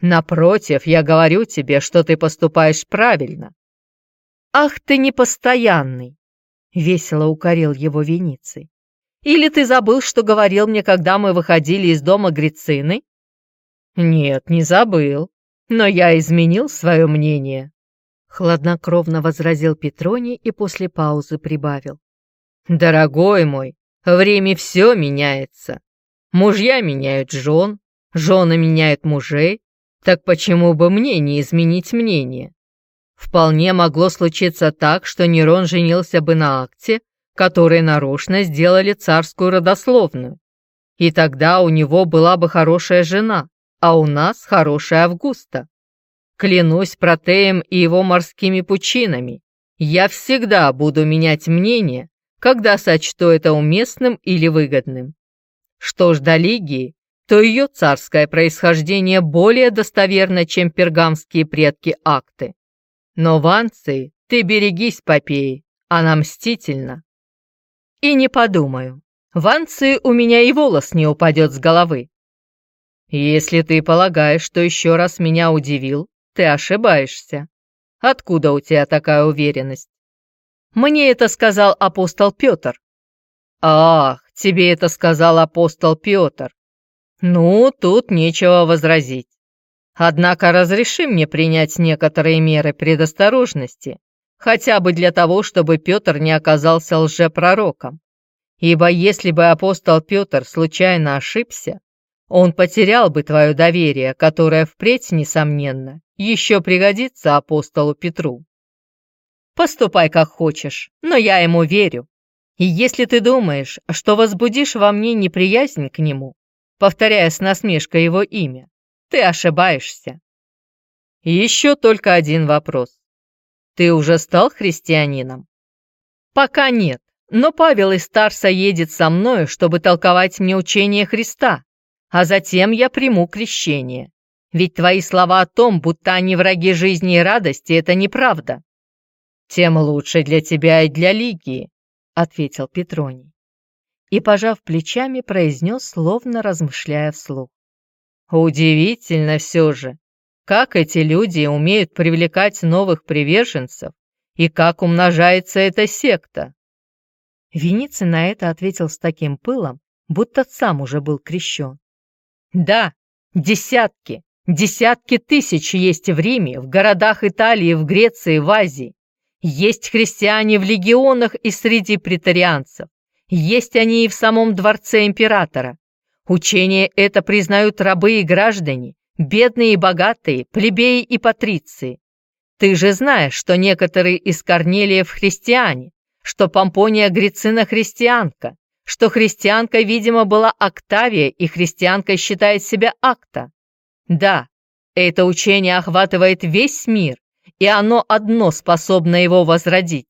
Напротив, я говорю тебе, что ты поступаешь правильно. Ах ты непостоянный! Весело укорил его Вениций. Или ты забыл, что говорил мне, когда мы выходили из дома Грицины? Нет, не забыл но я изменил свое мнение», — хладнокровно возразил Петроний и после паузы прибавил. «Дорогой мой, время все меняется. Мужья меняют жен, жены меняют мужей, так почему бы мне не изменить мнение? Вполне могло случиться так, что Нерон женился бы на акте, который нарочно сделали царскую родословную. И тогда у него была бы хорошая жена, а у нас хорошая Августа. Клянусь Протеем и его морскими пучинами, я всегда буду менять мнение, когда сочту это уместным или выгодным. Что ж до Лигии, то ее царское происхождение более достоверно, чем пергамские предки Акты. Но в Анции ты берегись, Попеи, она мстительна. И не подумаю, в Анции у меня и волос не упадет с головы. Если ты полагаешь, что еще раз меня удивил, ты ошибаешься. Откуда у тебя такая уверенность? Мне это сказал апостол Петр. Ах, тебе это сказал апостол Петр. Ну, тут нечего возразить. Однако разреши мне принять некоторые меры предосторожности, хотя бы для того, чтобы Петр не оказался лжепророком. Ибо если бы апостол Петр случайно ошибся, он потерял бы твое доверие, которое впредь, несомненно, еще пригодится апостолу Петру. Поступай как хочешь, но я ему верю. И если ты думаешь, что возбудишь во мне неприязнь к нему, повторяя с насмешкой его имя, ты ошибаешься. Еще только один вопрос. Ты уже стал христианином? Пока нет, но Павел из Тарса едет со мною, чтобы толковать мне учение Христа, а затем я приму крещение. Ведь твои слова о том, будто они враги жизни и радости, это неправда. Тем лучше для тебя и для Лигии, ответил Петроний. И, пожав плечами, произнес, словно размышляя вслух. Удивительно все же, как эти люди умеют привлекать новых приверженцев и как умножается эта секта. Вениций на это ответил с таким пылом, будто сам уже был крещен. Да, десятки, десятки тысяч есть в Риме, в городах Италии, в Греции, в Азии. Есть христиане в легионах и среди претарианцев. Есть они и в самом дворце императора. Учение это признают рабы и граждане, бедные и богатые, плебеи и патриции. Ты же знаешь, что некоторые из Корнелиев христиане, что Помпония Грицина христианка, что христианкой, видимо, была Октавия, и христианкой считает себя Акта. Да, это учение охватывает весь мир, и оно одно способно его возродить.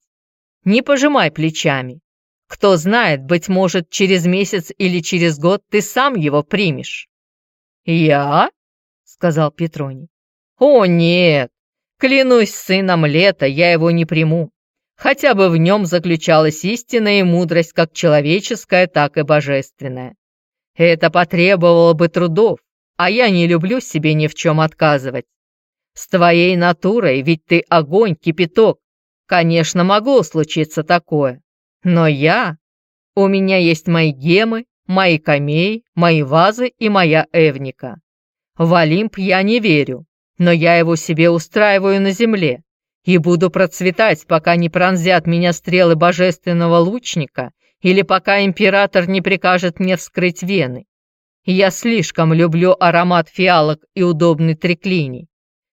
Не пожимай плечами. Кто знает, быть может, через месяц или через год ты сам его примешь. «Я?» — сказал Петроний. «О, нет! Клянусь сыном лета, я его не приму. Хотя бы в нем заключалась истина и мудрость как человеческая, так и божественная. Это потребовало бы трудов, а я не люблю себе ни в чем отказывать. С твоей натурой, ведь ты огонь, кипяток. Конечно, могло случиться такое. Но я... У меня есть мои гемы, мои камеи, мои вазы и моя эвника. В Олимп я не верю, но я его себе устраиваю на земле и буду процветать, пока не пронзят меня стрелы божественного лучника или пока император не прикажет мне вскрыть вены. Я слишком люблю аромат фиалок и удобный триклиний.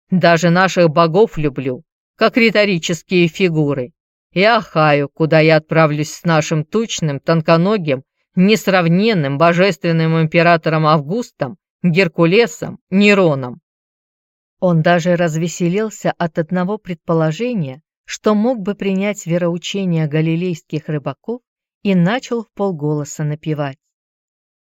Даже наших богов люблю, как риторические фигуры. И Ахаю, куда я отправлюсь с нашим тучным, тонконогим, несравненным божественным императором Августом, Геркулесом, Нероном. Он даже развеселился от одного предположения, что мог бы принять вероучение галилейских рыбаков и начал в полголоса напевать.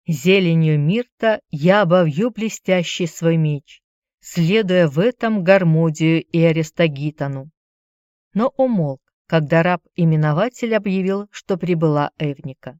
Зеленью Мирта я обовью блестящий свой меч, следуя в этом Гармодию и Аристагитану. Но умолк, когда раб-именователь объявил, что прибыла Эвника.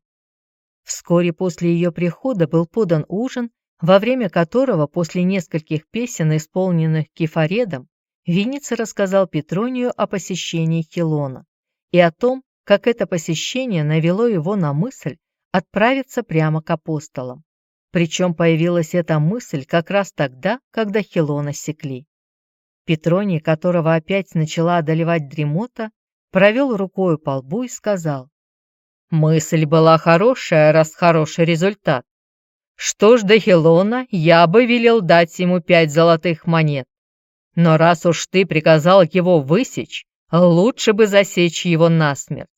Вскоре после ее прихода был подан ужин, во время которого, после нескольких песен, исполненных кефаредом, Винница рассказал Петронию о посещении Хилона и о том, как это посещение навело его на мысль, отправиться прямо к апостолам. Причем появилась эта мысль как раз тогда, когда Хилона секли. Петроний, которого опять начала одолевать дремота, провел рукою по лбу и сказал, «Мысль была хорошая, раз хороший результат. Что ж до Хилона, я бы велел дать ему пять золотых монет. Но раз уж ты приказал его высечь, лучше бы засечь его насмерть.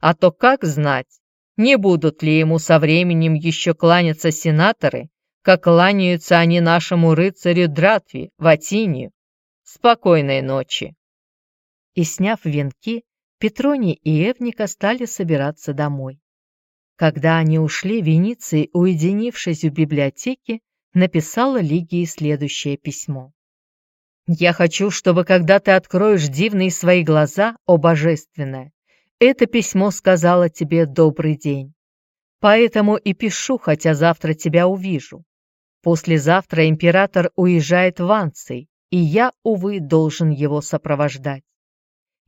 А то как знать, не будут ли ему со временем еще кланяться сенаторы, как кланяются они нашему рыцарю Дратви, Ватинию? Спокойной ночи!» И, сняв венки, Петроний и Эвника стали собираться домой. Когда они ушли, Вениций, уединившись в библиотеке, написала Лигии следующее письмо. «Я хочу, чтобы когда ты откроешь дивные свои глаза, о божественное, это письмо сказала тебе «добрый день». Поэтому и пишу, хотя завтра тебя увижу. Послезавтра император уезжает в Анций, и я, увы, должен его сопровождать.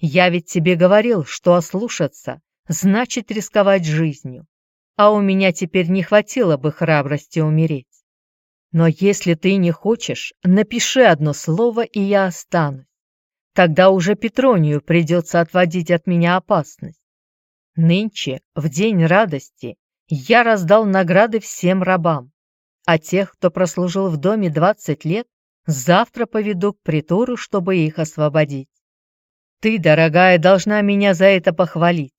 Я ведь тебе говорил, что ослушаться значит рисковать жизнью, а у меня теперь не хватило бы храбрости умереть. Но если ты не хочешь, напиши одно слово, и я останусь. Тогда уже Петронию придется отводить от меня опасность. Нынче, в день радости, я раздал награды всем рабам, а тех, кто прослужил в доме 20 лет, завтра поведу к притору, чтобы их освободить. Ты, дорогая, должна меня за это похвалить.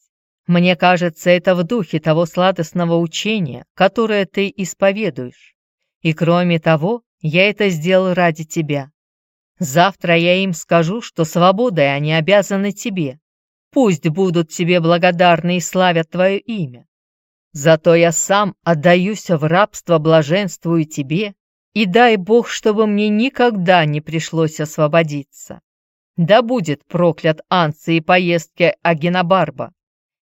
Мне кажется, это в духе того сладостного учения, которое ты исповедуешь. И кроме того, я это сделал ради тебя. Завтра я им скажу, что свободой они обязаны тебе. Пусть будут тебе благодарны и славят твое имя. Зато я сам отдаюсь в рабство блаженствую тебе, и дай Бог, чтобы мне никогда не пришлось освободиться. Да будет проклят Анци и поездки Агенобарба.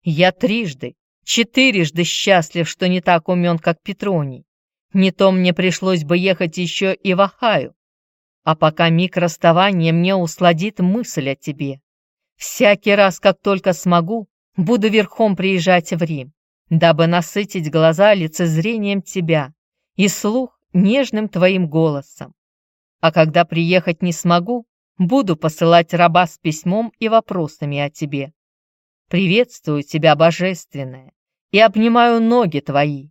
Я трижды, четырежды счастлив, что не так умен, как Петроний. Не то мне пришлось бы ехать еще и в Ахаю, а пока миг расставания мне усладит мысль о тебе. Всякий раз, как только смогу, буду верхом приезжать в Рим, дабы насытить глаза лицезрением тебя и слух нежным твоим голосом. А когда приехать не смогу, буду посылать раба с письмом и вопросами о тебе. Приветствую тебя, божественная, и обнимаю ноги твои.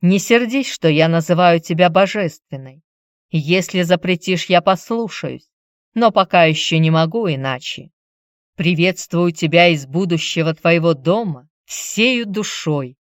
Не сердись, что я называю тебя божественной. Если запретишь, я послушаюсь, но пока еще не могу иначе. Приветствую тебя из будущего твоего дома всею душой